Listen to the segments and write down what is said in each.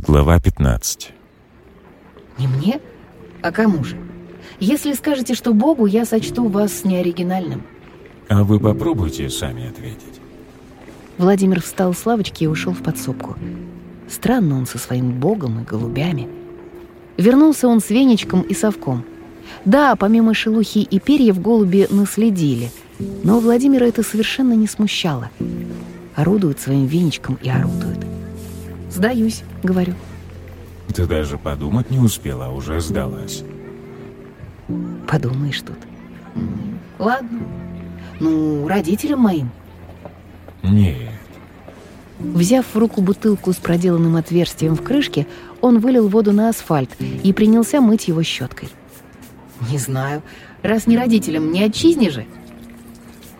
Глава 15 Не мне? А кому же? Если скажете, что Богу, я сочту вас неоригинальным. А вы попробуйте сами ответить. Владимир встал с лавочки и ушел в подсобку. Странно он со своим богом и голубями. Вернулся он с веничком и совком. Да, помимо шелухи и перьев голуби наследили, но Владимира это совершенно не смущало. Орудует своим веничком и орудует. «Сдаюсь», — говорю. Ты даже подумать не успела, а уже сдалась. Подумаешь тут. Ладно. Ну, родителям моим. Нет. Взяв в руку бутылку с проделанным отверстием в крышке, он вылил воду на асфальт и принялся мыть его щеткой. «Не знаю. Раз не родителям, не отчизне же».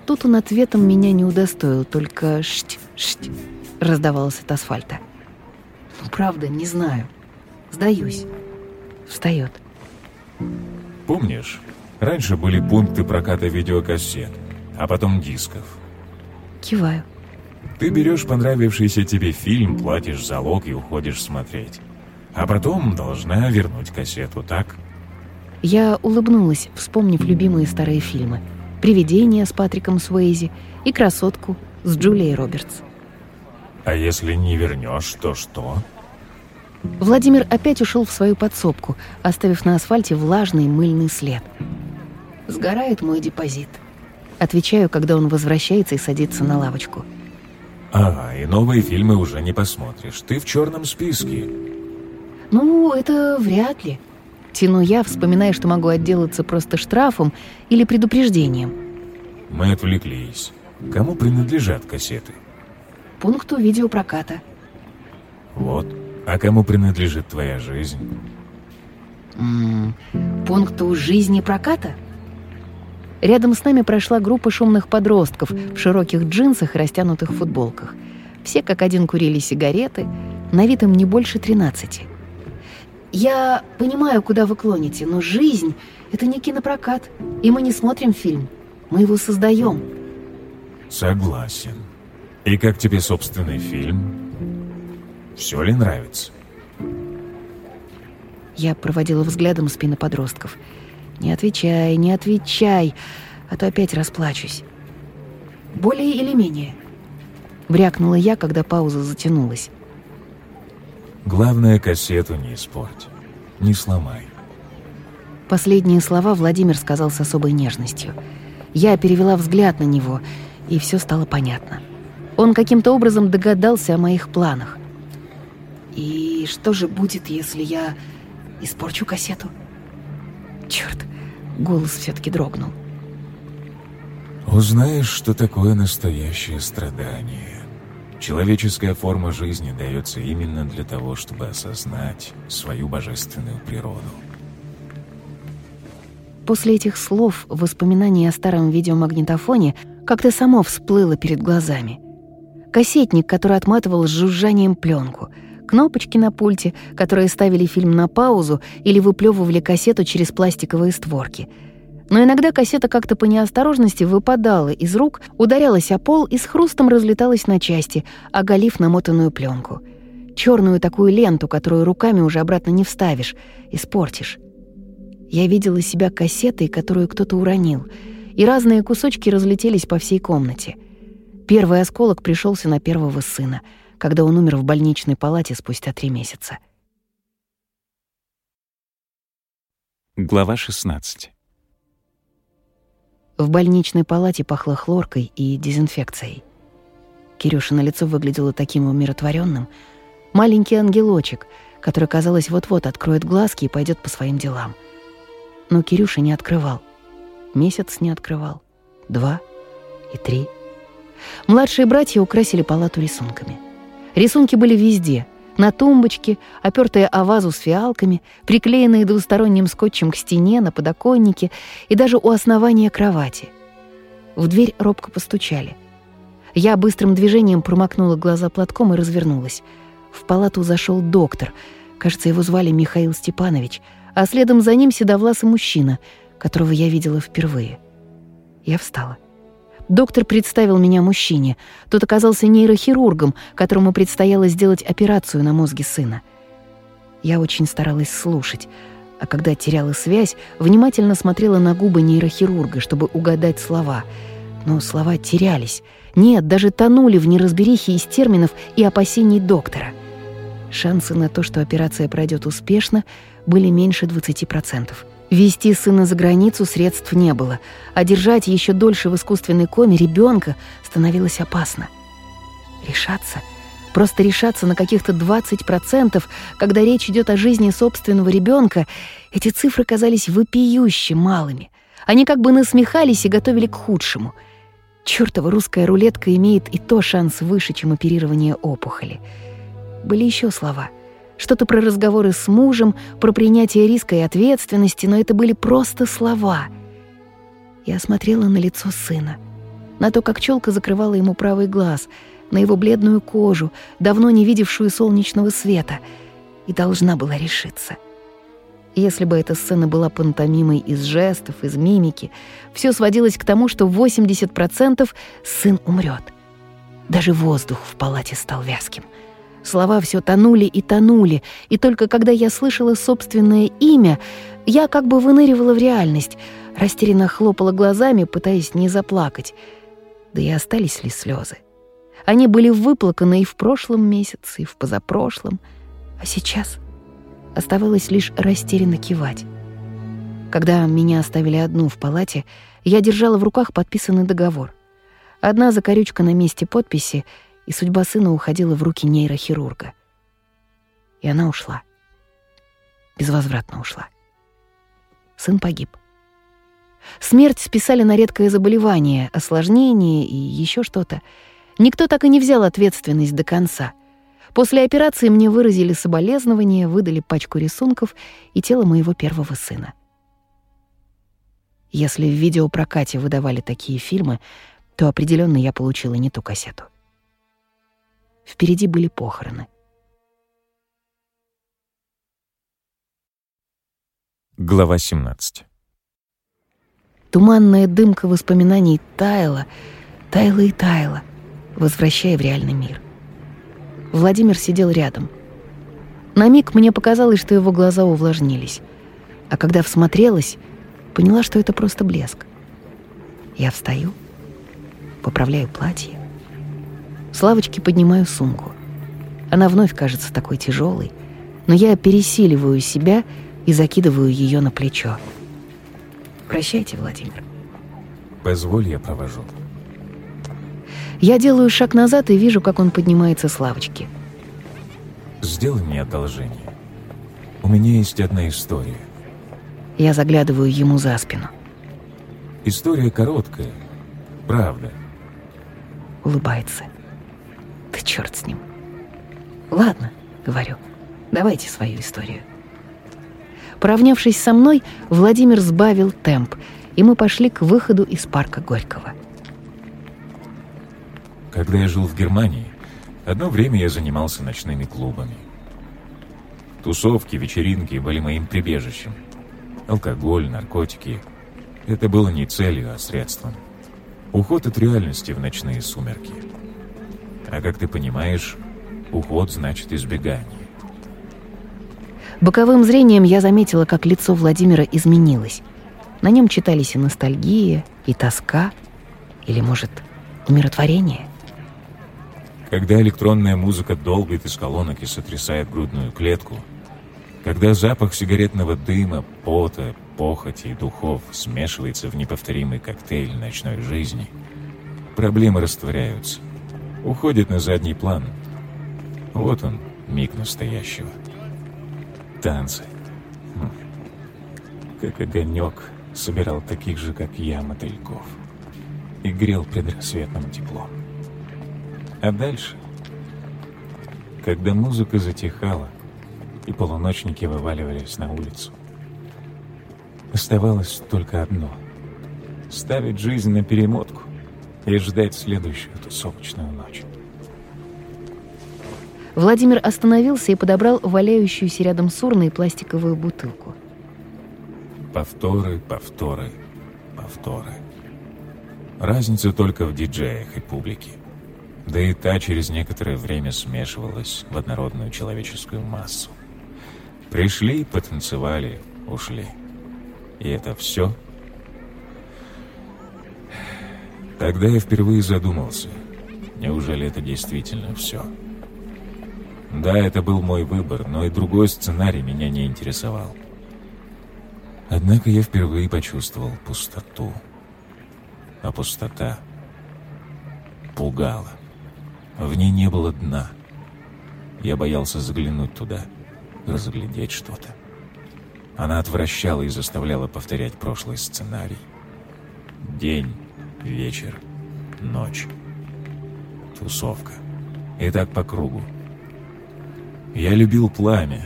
Тут он ответом меня не удостоил, только «шть, шть» раздавалось от асфальта. «Ну, правда, не знаю. Сдаюсь». Встает. Помнишь, раньше были пункты проката видеокассет, а потом дисков. Киваю. Ты берешь понравившийся тебе фильм, платишь залог и уходишь смотреть. А потом должна вернуть кассету, так? Я улыбнулась, вспомнив любимые старые фильмы. «Привидение» с Патриком Суэйзи и «Красотку» с Джулией Робертс. А если не вернешь, то что? Владимир опять ушел в свою подсобку, оставив на асфальте влажный мыльный след. «Сгорает мой депозит», — отвечаю, когда он возвращается и садится на лавочку. Ага, и новые фильмы уже не посмотришь. Ты в черном списке. «Ну, это вряд ли», — тяну я, вспоминая, что могу отделаться просто штрафом или предупреждением. Мы отвлеклись. Кому принадлежат кассеты? Пункту видеопроката. Вот. А кому принадлежит твоя жизнь? М -м, пункту жизни проката? Рядом с нами прошла группа шумных подростков в широких джинсах и растянутых футболках. Все как один курили сигареты, на вид им не больше 13. Я понимаю, куда вы клоните, но жизнь — это не кинопрокат, и мы не смотрим фильм, мы его создаем. Согласен. И как тебе собственный фильм? Все ли нравится? Я проводила взглядом спины подростков. «Не отвечай, не отвечай, а то опять расплачусь». «Более или менее?» Брякнула я, когда пауза затянулась. Главное, кассету не испорть. Не сломай. Последние слова Владимир сказал с особой нежностью. Я перевела взгляд на него, и все стало понятно. Он каким-то образом догадался о моих планах. И что же будет, если я испорчу кассету? Черт, голос все-таки дрогнул. Узнаешь, что такое настоящее страдание. Человеческая форма жизни дается именно для того, чтобы осознать свою божественную природу. После этих слов воспоминание о старом видеомагнитофоне как-то само всплыло перед глазами. Кассетник, который отматывал с жужжанием пленку — кнопочки на пульте, которые ставили фильм на паузу или выплевывали кассету через пластиковые створки. Но иногда кассета как-то по неосторожности выпадала из рук, ударялась о пол и с хрустом разлеталась на части, оголив намотанную пленку. Черную такую ленту, которую руками уже обратно не вставишь, испортишь. Я видела себя кассетой, которую кто-то уронил, и разные кусочки разлетелись по всей комнате. Первый осколок пришелся на первого сына — когда он умер в больничной палате спустя три месяца. Глава 16 В больничной палате пахло хлоркой и дезинфекцией. Кирюша на лицо выглядело таким умиротворенным, маленький ангелочек, который, казалось, вот-вот откроет глазки и пойдет по своим делам. Но Кирюша не открывал. Месяц не открывал. Два и три. Младшие братья украсили палату рисунками. Рисунки были везде. На тумбочке, опертые о вазу с фиалками, приклеенные двусторонним скотчем к стене, на подоконнике и даже у основания кровати. В дверь робко постучали. Я быстрым движением промокнула глаза платком и развернулась. В палату зашел доктор. Кажется, его звали Михаил Степанович, а следом за ним седовласый мужчина, которого я видела впервые. Я встала. Доктор представил меня мужчине. Тот оказался нейрохирургом, которому предстояло сделать операцию на мозге сына. Я очень старалась слушать, а когда теряла связь, внимательно смотрела на губы нейрохирурга, чтобы угадать слова. Но слова терялись. Нет, даже тонули в неразберихе из терминов и опасений доктора. Шансы на то, что операция пройдет успешно, были меньше 20%. Вести сына за границу средств не было, а держать еще дольше в искусственной коме ребенка становилось опасно. Решаться — Просто решаться на каких-то 20%, когда речь идет о жизни собственного ребенка, эти цифры казались вопиюще малыми. Они как бы насмехались и готовили к худшему. Чёртова русская рулетка имеет и то шанс выше, чем оперирование опухоли. Были еще слова. Что-то про разговоры с мужем, про принятие риска и ответственности, но это были просто слова. Я смотрела на лицо сына, на то, как челка закрывала ему правый глаз — на его бледную кожу, давно не видевшую солнечного света, и должна была решиться. Если бы эта сцена была пантомимой из жестов, из мимики, все сводилось к тому, что 80% сын умрет. Даже воздух в палате стал вязким. Слова все тонули и тонули, и только когда я слышала собственное имя, я как бы выныривала в реальность, растерянно хлопала глазами, пытаясь не заплакать. Да и остались ли слезы? Они были выплаканы и в прошлом месяце, и в позапрошлом. А сейчас оставалось лишь растерянно кивать. Когда меня оставили одну в палате, я держала в руках подписанный договор. Одна закорючка на месте подписи, и судьба сына уходила в руки нейрохирурга. И она ушла. Безвозвратно ушла. Сын погиб. Смерть списали на редкое заболевание, осложнение и еще что-то — Никто так и не взял ответственность до конца. После операции мне выразили соболезнования, выдали пачку рисунков и тело моего первого сына. Если в видеопрокате выдавали такие фильмы, то определенно я получила не ту кассету. Впереди были похороны. Глава 17 Туманная дымка воспоминаний таяла, таяла и таяла — возвращая в реальный мир. Владимир сидел рядом. На миг мне показалось, что его глаза увлажнились, а когда всмотрелась, поняла, что это просто блеск. Я встаю, поправляю платье, с лавочки поднимаю сумку. Она вновь кажется такой тяжелой, но я пересиливаю себя и закидываю ее на плечо. «Прощайте, Владимир». «Позволь, я провожу». Я делаю шаг назад и вижу, как он поднимается с лавочки. «Сделай мне одолжение. У меня есть одна история». Я заглядываю ему за спину. «История короткая, правда». Улыбается. «Ты черт с ним». «Ладно», — говорю, — «давайте свою историю». Поравнявшись со мной, Владимир сбавил темп, и мы пошли к выходу из парка Горького. Когда я жил в Германии, одно время я занимался ночными клубами. Тусовки, вечеринки были моим прибежищем. Алкоголь, наркотики — это было не целью, а средством. Уход от реальности в ночные сумерки. А как ты понимаешь, уход значит избегание. Боковым зрением я заметила, как лицо Владимира изменилось. На нем читались и ностальгия, и тоска, или, может, умиротворение. Когда электронная музыка долбит из колонок и сотрясает грудную клетку, когда запах сигаретного дыма, пота, похоти и духов смешивается в неповторимый коктейль ночной жизни, проблемы растворяются, уходят на задний план. Вот он, миг настоящего. Танцы. Хм. Как огонек собирал таких же, как я, мотыльков и грел предрассветным теплом. А дальше, когда музыка затихала и полуночники вываливались на улицу, оставалось только одно — ставить жизнь на перемотку и ждать следующую тусовочную ночь. Владимир остановился и подобрал валяющуюся рядом с урной пластиковую бутылку. Повторы, повторы, повторы. Разница только в диджеях и публике да и та через некоторое время смешивалась в однородную человеческую массу. Пришли, потанцевали, ушли. И это все? Тогда я впервые задумался, неужели это действительно все? Да, это был мой выбор, но и другой сценарий меня не интересовал. Однако я впервые почувствовал пустоту. А пустота пугала. В ней не было дна. Я боялся заглянуть туда, разглядеть что-то. Она отвращала и заставляла повторять прошлый сценарий. День, вечер, ночь. Тусовка. И так по кругу. Я любил пламя,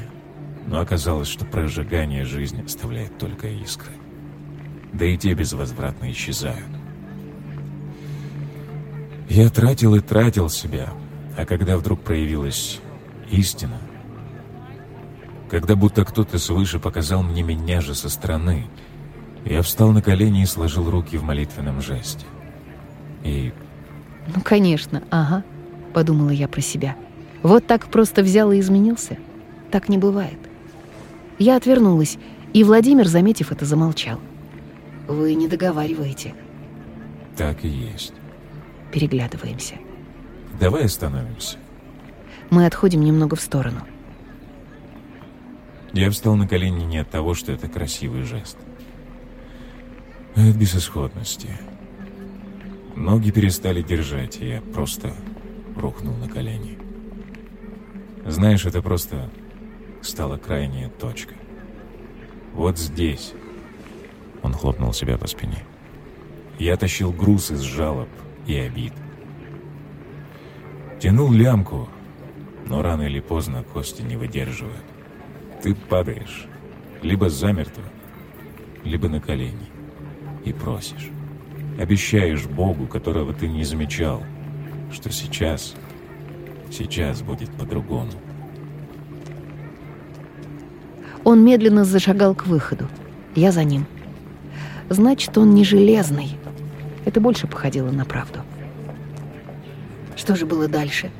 но оказалось, что прожигание жизни оставляет только искры. Да и те безвозвратно исчезают. Я тратил и тратил себя, а когда вдруг проявилась истина, когда будто кто-то свыше показал мне меня же со стороны, я встал на колени и сложил руки в молитвенном жесте. И... «Ну, конечно, ага», — подумала я про себя. «Вот так просто взял и изменился? Так не бывает». Я отвернулась, и Владимир, заметив это, замолчал. «Вы не договариваете». «Так и есть». Переглядываемся. «Давай остановимся». Мы отходим немного в сторону. Я встал на колени не от того, что это красивый жест, от безысходности. Ноги перестали держать, и я просто рухнул на колени. Знаешь, это просто стала крайняя точка. Вот здесь. Он хлопнул себя по спине. Я тащил груз из жалоб и обид. Тянул лямку, но рано или поздно кости не выдерживают. Ты падаешь, либо замертво, либо на колени, и просишь. Обещаешь Богу, которого ты не замечал, что сейчас, сейчас будет по-другому. Он медленно зашагал к выходу. Я за ним. Значит, он не железный. Это больше походило на правду. Что же было дальше?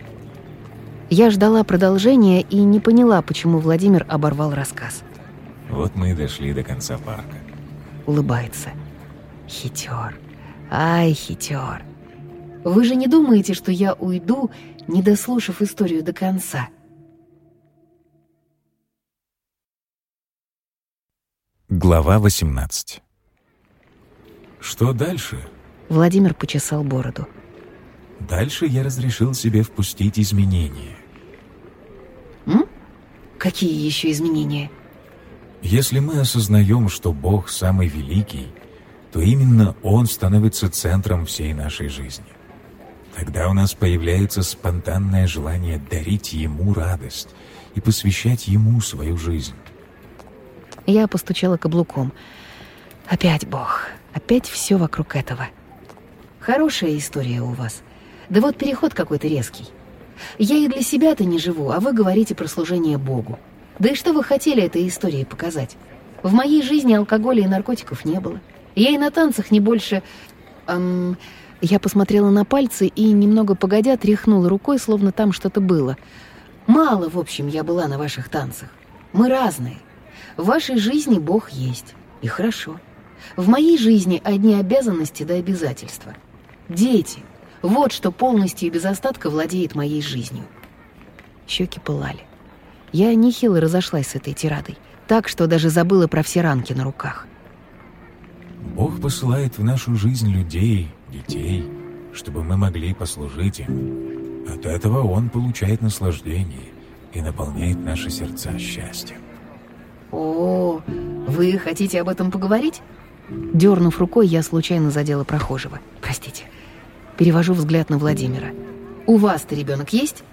Я ждала продолжения и не поняла, почему Владимир оборвал рассказ. Вот мы и дошли до конца парка. Улыбается. Хитер. Ай, хитер. Вы же не думаете, что я уйду, не дослушав историю до конца? Глава 18 Что дальше? Владимир почесал бороду. Дальше я разрешил себе впустить изменения. М? Какие еще изменения? Если мы осознаем, что Бог самый великий, то именно Он становится центром всей нашей жизни. Тогда у нас появляется спонтанное желание дарить Ему радость и посвящать Ему свою жизнь. Я постучала каблуком. Опять Бог. Опять все вокруг этого. Хорошая история у вас. Да вот переход какой-то резкий. Я и для себя-то не живу, а вы говорите про служение Богу. Да и что вы хотели этой историей показать? В моей жизни алкоголя и наркотиков не было. Я и на танцах не больше... Эм, я посмотрела на пальцы и, немного погодя, тряхнула рукой, словно там что-то было. Мало, в общем, я была на ваших танцах. Мы разные. В вашей жизни Бог есть. И хорошо. В моей жизни одни обязанности до обязательства. Дети. Вот что полностью и без остатка владеет моей жизнью. Щеки пылали. Я нехило разошлась с этой тирадой, так что даже забыла про все ранки на руках. Бог посылает в нашу жизнь людей, детей, чтобы мы могли послужить им. От этого Он получает наслаждение и наполняет наши сердца счастьем. О, вы хотите об этом поговорить? Дернув рукой, я случайно задела прохожего. Простите. Перевожу взгляд на Владимира. У вас-то ребенок есть?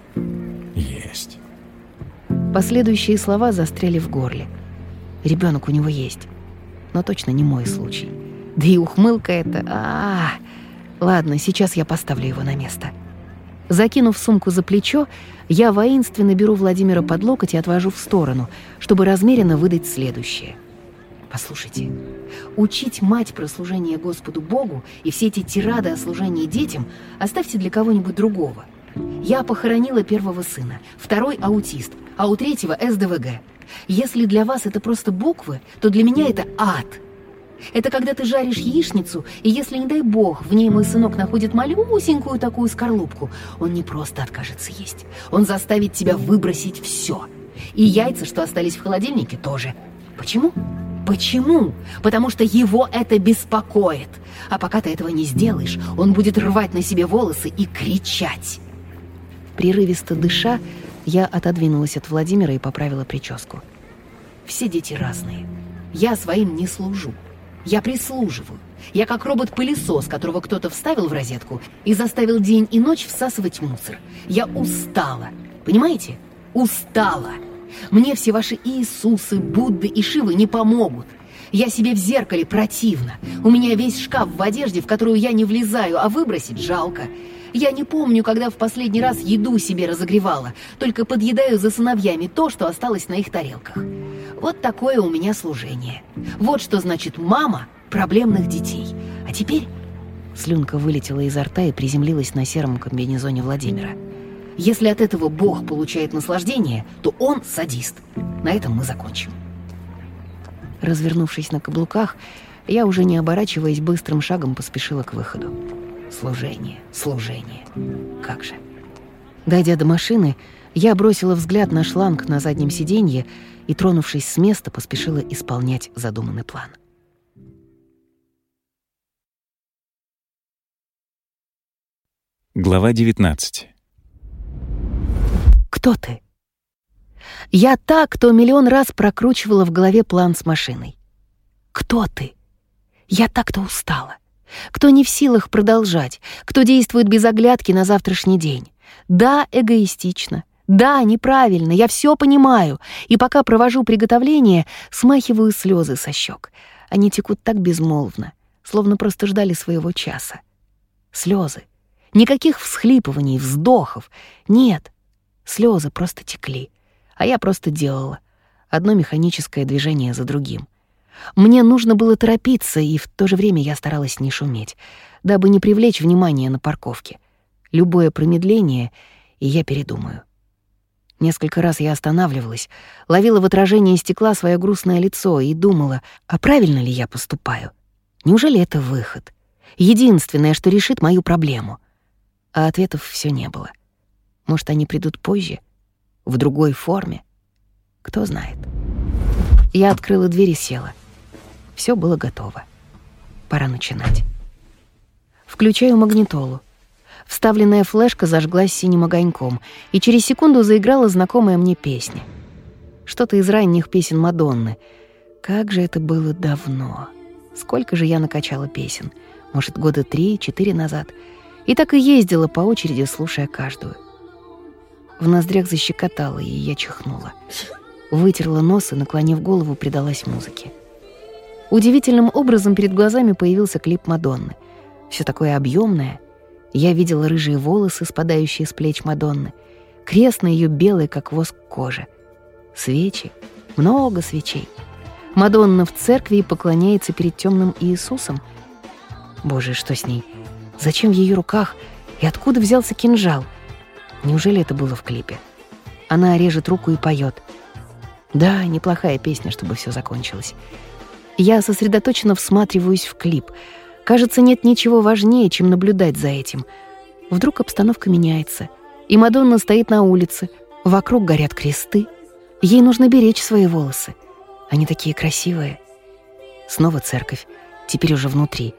Есть. Последующие слова застряли в горле. Ребенок у него есть. Но точно не мой случай. Да и ухмылка это... А, -а, а Ладно, сейчас я поставлю его на место. Закинув сумку за плечо, я воинственно беру Владимира под локоть и отвожу в сторону, чтобы размеренно выдать следующее. Послушайте, учить мать про служение Господу Богу и все эти тирады о служении детям оставьте для кого-нибудь другого. Я похоронила первого сына, второй аутист, а у третьего СДВГ. Если для вас это просто буквы, то для меня это ад. Это когда ты жаришь яичницу, и если, не дай бог, в ней мой сынок находит малюсенькую такую скорлупку, он не просто откажется есть. Он заставит тебя выбросить все. И яйца, что остались в холодильнике, тоже. Почему? Почему? Потому что его это беспокоит. А пока ты этого не сделаешь, он будет рвать на себе волосы и кричать. Прерывисто дыша, я отодвинулась от Владимира и поправила прическу. Все дети разные. Я своим не служу. Я прислуживаю. Я как робот-пылесос, которого кто-то вставил в розетку и заставил день и ночь всасывать мусор. Я устала. Понимаете? Устала. Мне все ваши Иисусы, Будды и Шивы не помогут. Я себе в зеркале противно. У меня весь шкаф в одежде, в которую я не влезаю, а выбросить жалко. Я не помню, когда в последний раз еду себе разогревала, только подъедаю за сыновьями то, что осталось на их тарелках. Вот такое у меня служение. Вот что значит мама проблемных детей. А теперь... Слюнка вылетела изо рта и приземлилась на сером комбинезоне Владимира. Если от этого Бог получает наслаждение, то он садист. На этом мы закончим. Развернувшись на каблуках, я уже не оборачиваясь быстрым шагом поспешила к выходу. Служение, служение. Как же. Дойдя до машины, я бросила взгляд на шланг на заднем сиденье и, тронувшись с места, поспешила исполнять задуманный план. Глава 19 кто ты?» Я так, кто миллион раз прокручивала в голове план с машиной. «Кто ты?» Я так-то устала. Кто не в силах продолжать, кто действует без оглядки на завтрашний день. Да, эгоистично. Да, неправильно, я все понимаю. И пока провожу приготовление, смахиваю слезы со щек. Они текут так безмолвно, словно просто ждали своего часа. Слезы. Никаких всхлипываний, вздохов. Нет, Слезы просто текли, а я просто делала. Одно механическое движение за другим. Мне нужно было торопиться, и в то же время я старалась не шуметь, дабы не привлечь внимание на парковке. Любое промедление, и я передумаю. Несколько раз я останавливалась, ловила в отражении стекла свое грустное лицо и думала, а правильно ли я поступаю? Неужели это выход? Единственное, что решит мою проблему. А ответов все не было. — может, они придут позже, в другой форме? Кто знает. Я открыла дверь и села. Все было готово. Пора начинать. Включаю магнитолу. Вставленная флешка зажглась синим огоньком, и через секунду заиграла знакомая мне песня. Что-то из ранних песен Мадонны. Как же это было давно. Сколько же я накачала песен. Может, года три-четыре назад. И так и ездила по очереди, слушая каждую. В ноздрях защекотало, и я чихнула. Вытерла нос и, наклонив голову, предалась музыке. Удивительным образом перед глазами появился клип Мадонны. Все такое объемное. Я видела рыжие волосы, спадающие с плеч Мадонны, крест на ее белой, как воск, коже. Свечи, много свечей. Мадонна в церкви поклоняется перед темным Иисусом. Боже, что с ней? Зачем в ее руках? И откуда взялся кинжал? — Неужели это было в клипе? Она режет руку и поет. Да, неплохая песня, чтобы все закончилось. Я сосредоточенно всматриваюсь в клип. Кажется, нет ничего важнее, чем наблюдать за этим. Вдруг обстановка меняется, и Мадонна стоит на улице, вокруг горят кресты. Ей нужно беречь свои волосы. Они такие красивые. Снова церковь, теперь уже внутри.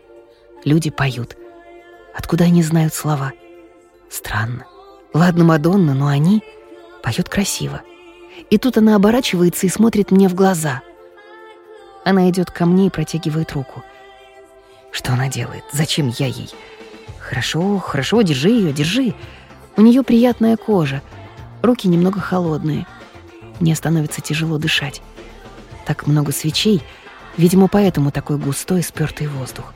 Люди поют. Откуда они знают слова? Странно. Ладно, Мадонна, но они поют красиво. И тут она оборачивается и смотрит мне в глаза. Она идет ко мне и протягивает руку. Что она делает? Зачем я ей? Хорошо, хорошо, держи ее, держи. У нее приятная кожа, руки немного холодные. Мне становится тяжело дышать. Так много свечей, видимо, поэтому такой густой спёртый воздух.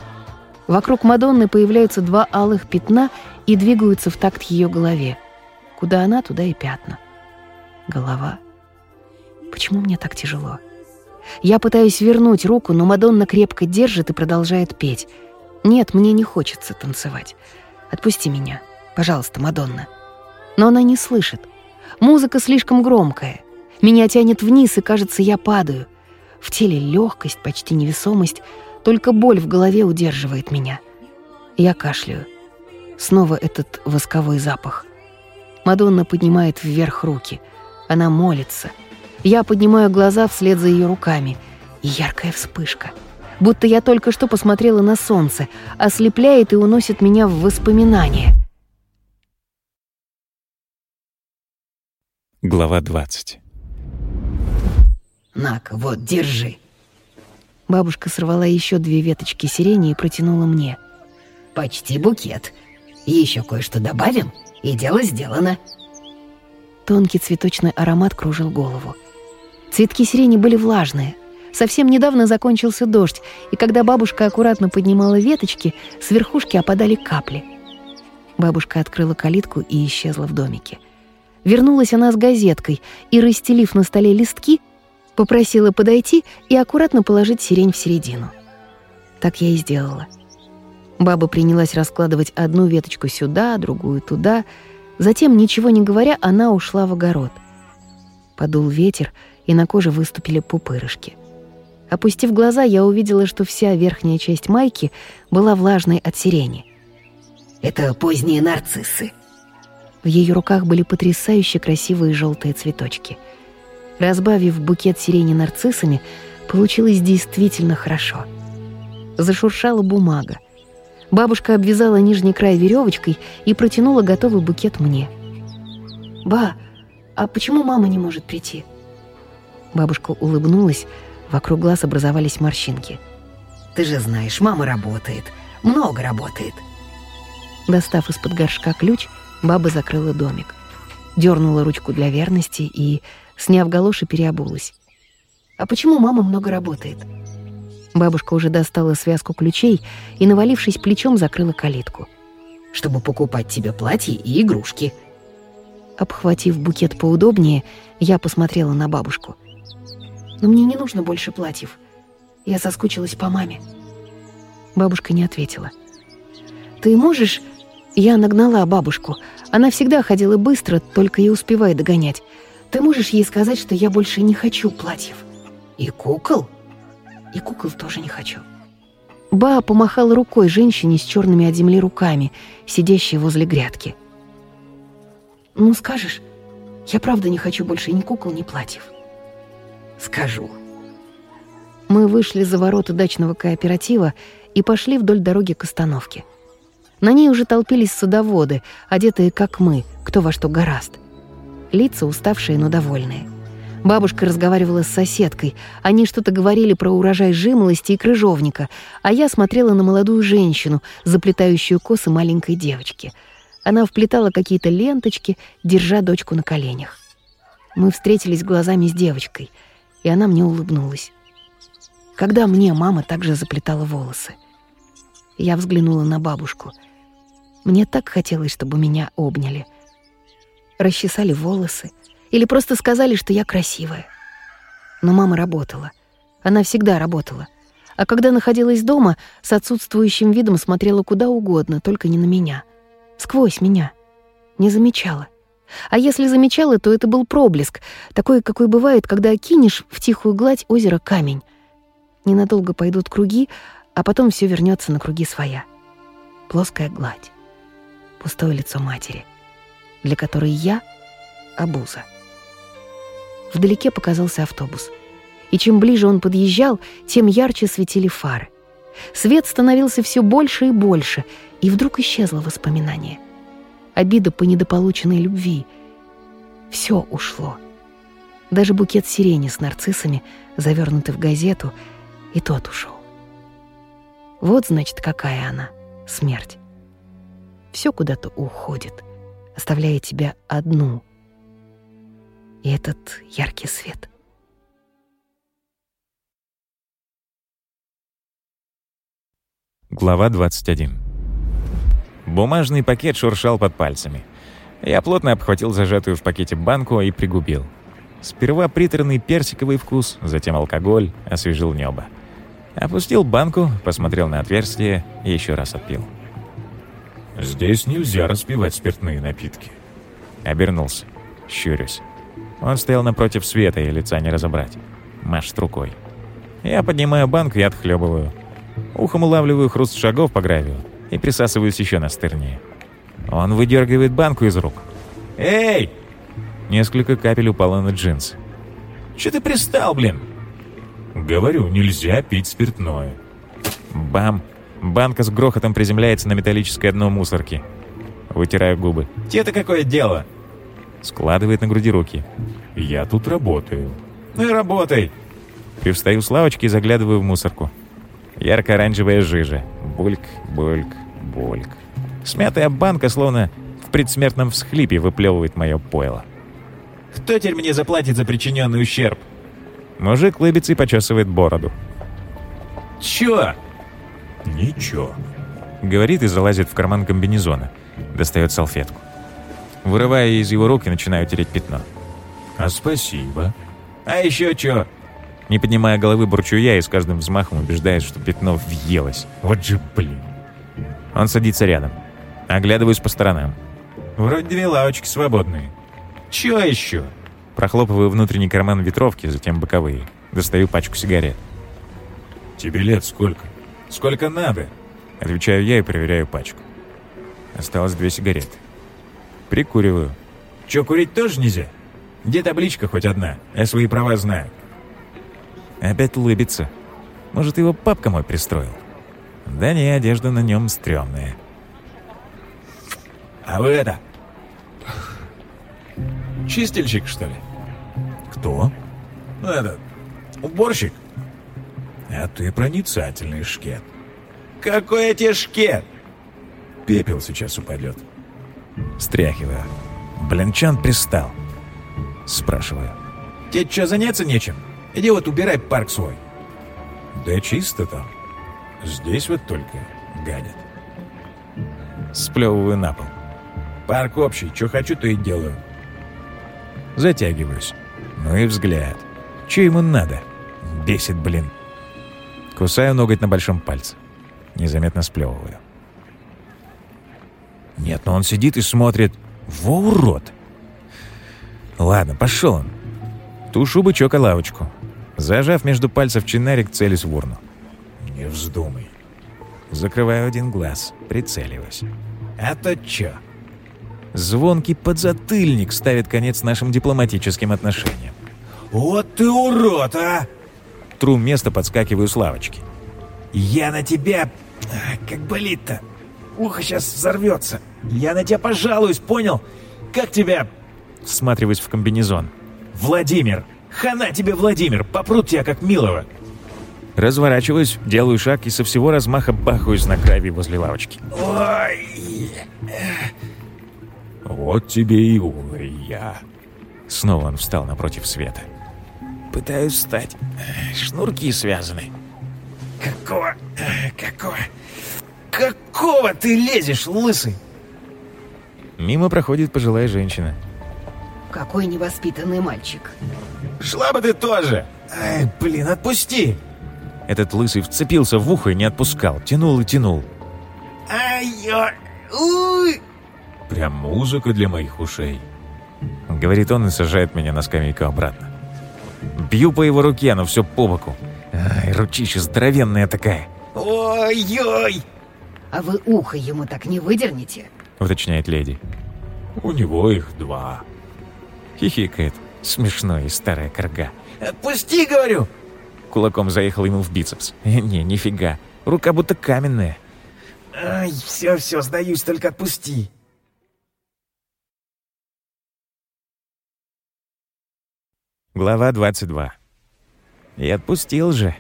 Вокруг Мадонны появляются два алых пятна и двигаются в такт ее голове. Куда она, туда и пятна. Голова. Почему мне так тяжело? Я пытаюсь вернуть руку, но Мадонна крепко держит и продолжает петь. Нет, мне не хочется танцевать. Отпусти меня. Пожалуйста, Мадонна. Но она не слышит. Музыка слишком громкая. Меня тянет вниз, и, кажется, я падаю. В теле легкость, почти невесомость, только боль в голове удерживает меня. Я кашляю. Снова этот восковой запах. Мадонна поднимает вверх руки. Она молится. Я поднимаю глаза вслед за ее руками. И яркая вспышка. Будто я только что посмотрела на солнце, ослепляет и уносит меня в воспоминания. Глава 20 «На-ка, вот, держи». Бабушка сорвала еще две веточки сирени и протянула мне. «Почти букет. Еще кое-что добавим, и дело сделано». Тонкий цветочный аромат кружил голову. Цветки сирени были влажные. Совсем недавно закончился дождь, и когда бабушка аккуратно поднимала веточки, с верхушки опадали капли. Бабушка открыла калитку и исчезла в домике. Вернулась она с газеткой и, расстелив на столе листки, попросила подойти и аккуратно положить сирень в середину. Так я и сделала. Баба принялась раскладывать одну веточку сюда, другую туда. Затем, ничего не говоря, она ушла в огород. Подул ветер, и на коже выступили пупырышки. Опустив глаза, я увидела, что вся верхняя часть майки была влажной от сирени. «Это поздние нарциссы», в ее руках были потрясающе красивые желтые цветочки. Разбавив букет сирени нарциссами, получилось действительно хорошо. Зашуршала бумага. Бабушка обвязала нижний край веревочкой и протянула готовый букет мне. «Ба, а почему мама не может прийти?» Бабушка улыбнулась, вокруг глаз образовались морщинки. «Ты же знаешь, мама работает, много работает». Достав из-под горшка ключ, Баба закрыла домик, дернула ручку для верности и, сняв галоши, переобулась. «А почему мама много работает?» Бабушка уже достала связку ключей и, навалившись плечом, закрыла калитку. «Чтобы покупать тебе платье и игрушки». Обхватив букет поудобнее, я посмотрела на бабушку. «Но мне не нужно больше платьев. Я соскучилась по маме». Бабушка не ответила. «Ты можешь я нагнала бабушку. Она всегда ходила быстро, только и успевая догонять. Ты можешь ей сказать, что я больше не хочу платьев? И кукол? И кукол тоже не хочу. Ба помахала рукой женщине с черными от земли руками, сидящей возле грядки. «Ну, скажешь, я правда не хочу больше ни кукол, ни платьев». «Скажу». Мы вышли за ворота дачного кооператива и пошли вдоль дороги к остановке. На ней уже толпились садоводы, одетые как мы, кто во что гораст. Лица уставшие, но довольные. Бабушка разговаривала с соседкой. Они что-то говорили про урожай жимолости и крыжовника, а я смотрела на молодую женщину, заплетающую косы маленькой девочки. Она вплетала какие-то ленточки, держа дочку на коленях. Мы встретились глазами с девочкой, и она мне улыбнулась. Когда мне мама также заплетала волосы? Я взглянула на бабушку — мне так хотелось, чтобы меня обняли. Расчесали волосы или просто сказали, что я красивая. Но мама работала. Она всегда работала. А когда находилась дома, с отсутствующим видом смотрела куда угодно, только не на меня. Сквозь меня. Не замечала. А если замечала, то это был проблеск, такой, какой бывает, когда кинешь в тихую гладь озера камень. Ненадолго пойдут круги, а потом все вернется на круги своя. Плоская гладь пустое лицо матери, для которой я — обуза. Вдалеке показался автобус. И чем ближе он подъезжал, тем ярче светили фары. Свет становился все больше и больше, и вдруг исчезло воспоминание. Обида по недополученной любви. Все ушло. Даже букет сирени с нарциссами, завернутый в газету, и тот ушел. Вот, значит, какая она, смерть все куда-то уходит, оставляя тебя одну. И этот яркий свет. Глава 21 Бумажный пакет шуршал под пальцами. Я плотно обхватил зажатую в пакете банку и пригубил. Сперва приторный персиковый вкус, затем алкоголь освежил небо. Опустил банку, посмотрел на отверстие и еще раз отпил. Здесь нельзя распивать спиртные напитки. Обернулся, щурясь. Он стоял напротив света, и лица не разобрать. Машет рукой. Я поднимаю банку и отхлебываю. Ухом улавливаю хруст шагов по гравию и присасываюсь еще на стырнее. Он выдергивает банку из рук. «Эй!» Несколько капель упало на джинсы. «Че ты пристал, блин?» Говорю, нельзя пить спиртное. Бам! Банка с грохотом приземляется на металлическое дно мусорки. Вытираю губы. Тебе-то какое дело? Складывает на груди руки. Я тут работаю. Ну и работай. Привстаю с лавочки и заглядываю в мусорку. Ярко-оранжевая жижа. Бульк, бульк, бульк. Смятая банка, словно в предсмертном всхлипе, выплевывает мое пойло. Кто теперь мне заплатит за причиненный ущерб? Мужик лыбится и почесывает бороду. Чё? Ничего. Говорит и залазит в карман комбинезона. Достает салфетку. Вырывая из его рук и начинаю тереть пятно. А спасибо. А еще чё? Не поднимая головы, бурчу я и с каждым взмахом убеждаюсь, что пятно въелось. Вот же блин. Он садится рядом. Оглядываюсь по сторонам. Вроде две лавочки свободные. Чё еще? Прохлопываю внутренний карман ветровки, затем боковые. Достаю пачку сигарет. Тебе лет сколько? Сколько надо? Отвечаю я и проверяю пачку. Осталось две сигареты. Прикуриваю. Чё, курить тоже нельзя? Где табличка хоть одна? Я свои права знаю. Опять улыбится. Может, его папка мой пристроил? Да не, одежда на нем стрёмная. А вы это... Чистильщик, что ли? Кто? Ну, этот... Уборщик? А ты проницательный шкет. Какой я тебе шкет? Пепел сейчас упадет. Стряхиваю. Блинчан пристал. Спрашиваю. Тебе что, заняться нечем? Иди вот убирай парк свой. Да чисто там. Здесь вот только гадят. Сплевываю на пол. Парк общий, что хочу, то и делаю. Затягиваюсь. Ну и взгляд. Че ему надо? Бесит, блин. Кусаю ноготь на большом пальце. Незаметно сплевываю. Нет, но он сидит и смотрит. Во урод! Ладно, пошел он. Тушу бычок о лавочку. Зажав между пальцев чинарик, целюсь в урну. Не вздумай. Закрываю один глаз, прицеливаюсь. Это чё? Звонкий подзатыльник ставит конец нашим дипломатическим отношениям. Вот ты урод, а! Тру место, подскакиваю с лавочки. Я на тебя... А, как болит-то? Ухо сейчас взорвется. Я на тебя пожалуюсь, понял? Как тебя... Всматриваюсь в комбинезон. Владимир! Хана тебе, Владимир! Попрут тебя, как милого! Разворачиваюсь, делаю шаг и со всего размаха бахаюсь на гравий возле лавочки. Ой! Вот тебе и увы я. Снова он встал напротив света. Пытаюсь встать. Шнурки связаны. Какого... Какого... Какого ты лезешь, лысый? Мимо проходит пожилая женщина. Какой невоспитанный мальчик. Шла бы ты тоже. Ай, блин, отпусти. Этот лысый вцепился в ухо и не отпускал. Тянул и тянул. Ай-ой! Уй! Прям музыка для моих ушей. Говорит он и сажает меня на скамейку обратно. Бью по его руке, но все по боку. Ай, ручище здоровенная такая. Ой-ой! А вы ухо ему так не выдернете? Уточняет леди. У него их два. Хихикает. Смешно и старая корга. Отпусти, говорю! Кулаком заехал ему в бицепс. Не, нифига. Рука будто каменная. Ай, все-все, сдаюсь, только отпусти. Глава 22. И отпустил же.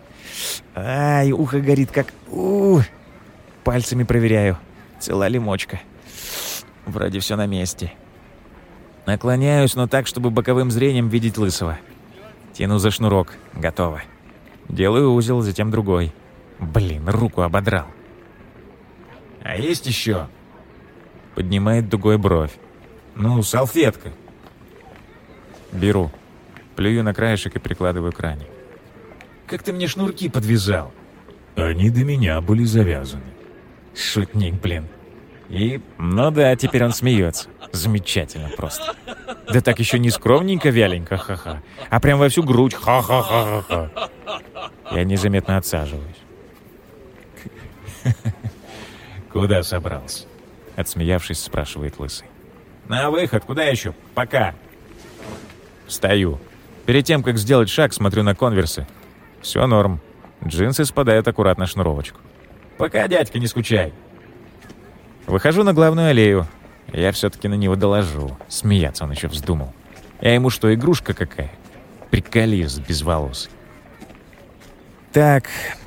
Ай, ухо горит как... У, -у. Пальцами проверяю, цела ли мочка. Вроде все на месте. Наклоняюсь, но так, чтобы боковым зрением видеть лысого. Тяну за шнурок. Готово. Делаю узел, затем другой. Блин, руку ободрал. А есть еще? Поднимает дугой бровь. Ну, салфетка. Беру. Плюю на краешек и прикладываю к ране. Как ты мне шнурки подвязал? Они до меня были завязаны. Шутник, блин. И, ну да, теперь он смеется. Замечательно просто. Да так еще не скромненько, вяленько, ха-ха, а прям во всю грудь, ха-ха-ха-ха. Я незаметно отсаживаюсь. Куда собрался? Отсмеявшись, спрашивает Лысый. На выход, куда еще? Пока. Стою. Перед тем, как сделать шаг, смотрю на конверсы. Все норм. Джинсы спадают аккуратно шнуровочку. Пока, дядька, не скучай. Выхожу на главную аллею. Я все-таки на него доложу. Смеяться он еще вздумал. Я ему что, игрушка какая? Приколист без волос. Так,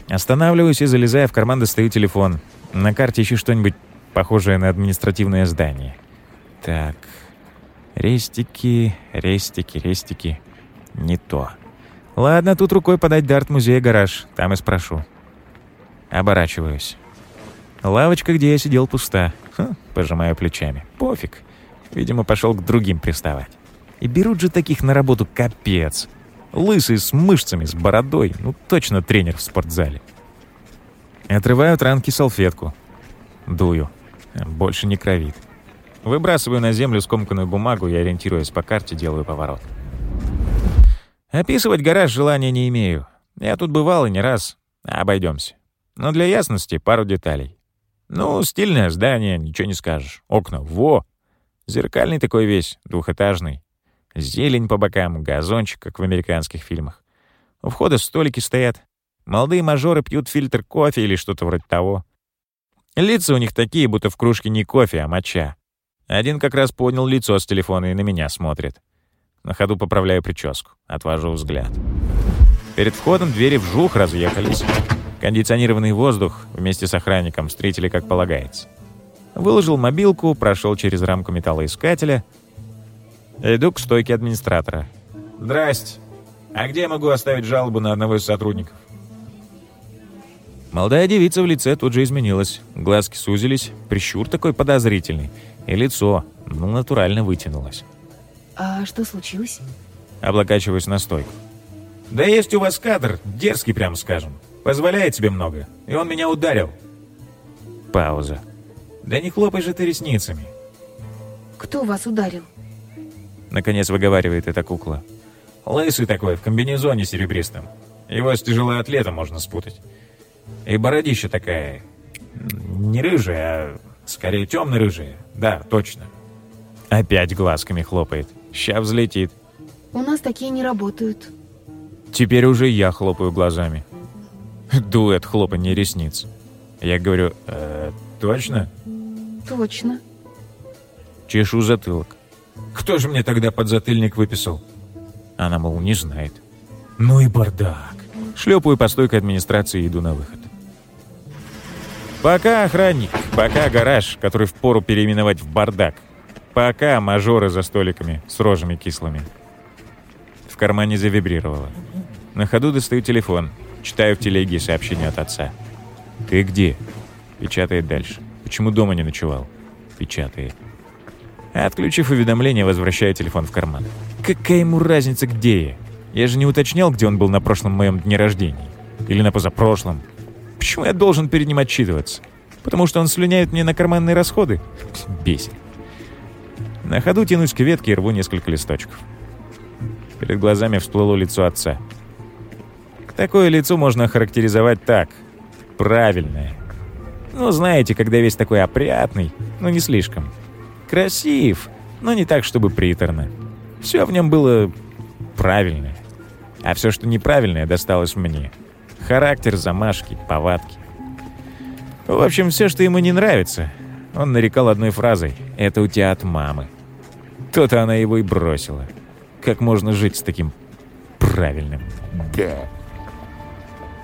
останавливаюсь и, залезая в карман, достаю телефон. На карте ищу что-нибудь похожее на административное здание. Так, рестики, рестики, рестики. Не то. Ладно, тут рукой подать до арт-музея гараж. Там и спрошу. Оборачиваюсь. Лавочка, где я сидел, пуста. Хм, пожимаю плечами. Пофиг. Видимо, пошел к другим приставать. И берут же таких на работу капец. Лысый, с мышцами, с бородой. Ну, точно тренер в спортзале. Отрываю от ранки салфетку. Дую. Больше не кровит. Выбрасываю на землю скомканную бумагу и, ориентируясь по карте, делаю поворот. Описывать гараж желания не имею. Я тут бывал и не раз. Обойдемся. Но для ясности пару деталей. Ну, стильное здание, ничего не скажешь. Окна, во! Зеркальный такой весь, двухэтажный. Зелень по бокам, газончик, как в американских фильмах. У входа столики стоят. Молодые мажоры пьют фильтр кофе или что-то вроде того. Лица у них такие, будто в кружке не кофе, а моча. Один как раз поднял лицо с телефона и на меня смотрит. На ходу поправляю прическу, отвожу взгляд. Перед входом двери вжух разъехались. Кондиционированный воздух вместе с охранником встретили как полагается. Выложил мобилку, прошел через рамку металлоискателя. Иду к стойке администратора. Здрасте. А где я могу оставить жалобу на одного из сотрудников? Молодая девица в лице тут же изменилась. Глазки сузились, прищур такой подозрительный. И лицо, ну, натурально вытянулось. А что случилось? Облокачиваюсь на стойку. Да есть у вас кадр, дерзкий, прям скажем. Позволяет себе много. И он меня ударил. Пауза. Да не хлопай же ты ресницами. Кто вас ударил? Наконец выговаривает эта кукла. Лысый такой, в комбинезоне серебристом. Его с тяжелоатлетом можно спутать. И бородища такая... Не рыжая, а скорее темно-рыжая. Да, точно. Опять глазками хлопает. Ща взлетит. У нас такие не работают. Теперь уже я хлопаю глазами. Дуэт хлопанье ресниц. Я говорю, э, точно? Точно. Чешу затылок. Кто же мне тогда подзатыльник выписал? Она, мол, не знает. Ну и бардак. Шлепаю по стойке администрации и иду на выход. Пока охранник, пока гараж, который впору переименовать в бардак. Пока мажоры за столиками с рожами кислыми. В кармане завибрировало. На ходу достаю телефон. Читаю в телеге сообщение от отца. «Ты где?» Печатает дальше. «Почему дома не ночевал?» Печатает. Отключив уведомление, возвращаю телефон в карман. Какая ему разница, где я? Я же не уточнял, где он был на прошлом моем дне рождения. Или на позапрошлом. Почему я должен перед ним отчитываться? Потому что он слюняет мне на карманные расходы? Бесит. На ходу тянусь к ветке и рву несколько листочков. Перед глазами всплыло лицо отца. Такое лицо можно охарактеризовать так. Правильное. Ну, знаете, когда весь такой опрятный, но не слишком. Красив, но не так, чтобы приторно. Все в нем было правильное. А все, что неправильное, досталось мне. Характер, замашки, повадки. В общем, все, что ему не нравится, он нарекал одной фразой «Это у тебя от мамы». То-то она его и бросила. Как можно жить с таким правильным? Да.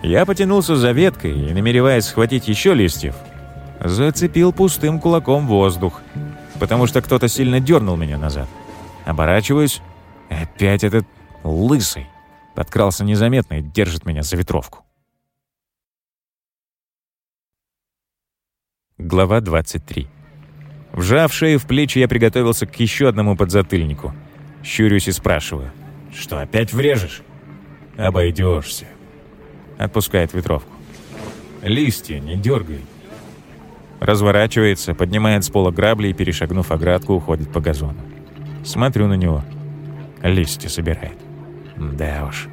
Я потянулся за веткой и, намереваясь схватить еще листьев, зацепил пустым кулаком воздух, потому что кто-то сильно дернул меня назад. Оборачиваюсь, опять этот лысый подкрался незаметно и держит меня за ветровку. Глава 23. Вжав шею в плечи, я приготовился к еще одному подзатыльнику. Щурюсь и спрашиваю. «Что, опять врежешь?» «Обойдешься», Отпускает ветровку. «Листья не дергай». Разворачивается, поднимает с пола грабли и, перешагнув оградку, уходит по газону. Смотрю на него. Листья собирает. Да уж.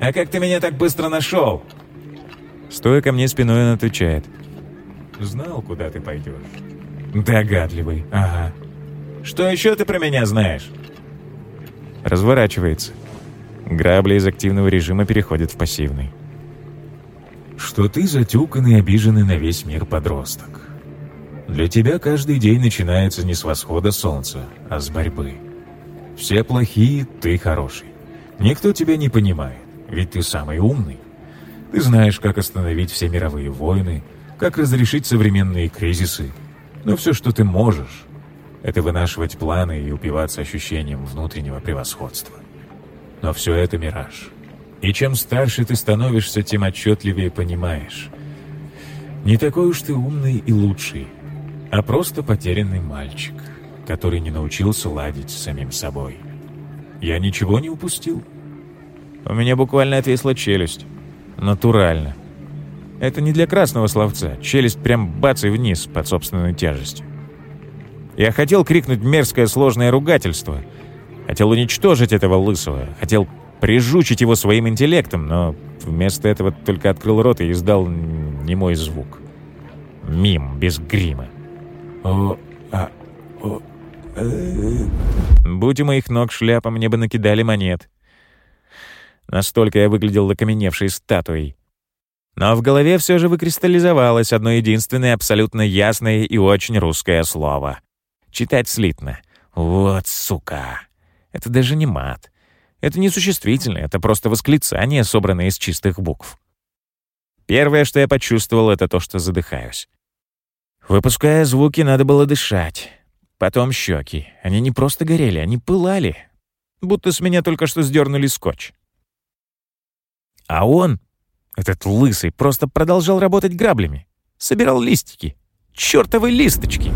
«А как ты меня так быстро нашел?» Стоя ко мне спиной, он отвечает. «Знал, куда ты пойдешь». «Догадливый, ага. Что еще ты про меня знаешь?» Разворачивается. Грабли из активного режима переходят в пассивный. «Что ты затюканный, обиженный на весь мир подросток. Для тебя каждый день начинается не с восхода солнца, а с борьбы. Все плохие, ты хороший. Никто тебя не понимает, ведь ты самый умный. Ты знаешь, как остановить все мировые войны, как разрешить современные кризисы. Но все, что ты можешь, это вынашивать планы и упиваться ощущением внутреннего превосходства. Но все это мираж. И чем старше ты становишься, тем отчетливее понимаешь. Не такой уж ты умный и лучший, а просто потерянный мальчик, который не научился ладить с самим собой. Я ничего не упустил. У меня буквально отвесла челюсть. Натурально. Это не для красного словца. Челюсть прям бац и вниз под собственной тяжестью. Я хотел крикнуть мерзкое сложное ругательство. Хотел уничтожить этого лысого. Хотел прижучить его своим интеллектом, но вместо этого только открыл рот и издал немой звук. Мим, без грима. А, э... Будь у моих ног шляпа, мне бы накидали монет. Настолько я выглядел окаменевшей статуей. Но в голове все же выкристаллизовалось одно единственное абсолютно ясное и очень русское слово. Читать слитно. Вот сука. Это даже не мат. Это не существительное, это просто восклицание, собранное из чистых букв. Первое, что я почувствовал, это то, что задыхаюсь. Выпуская звуки, надо было дышать. Потом щеки. Они не просто горели, они пылали. Будто с меня только что сдернули скотч. А он, этот лысый, просто продолжал работать граблями. Собирал листики. Чёртовы листочки.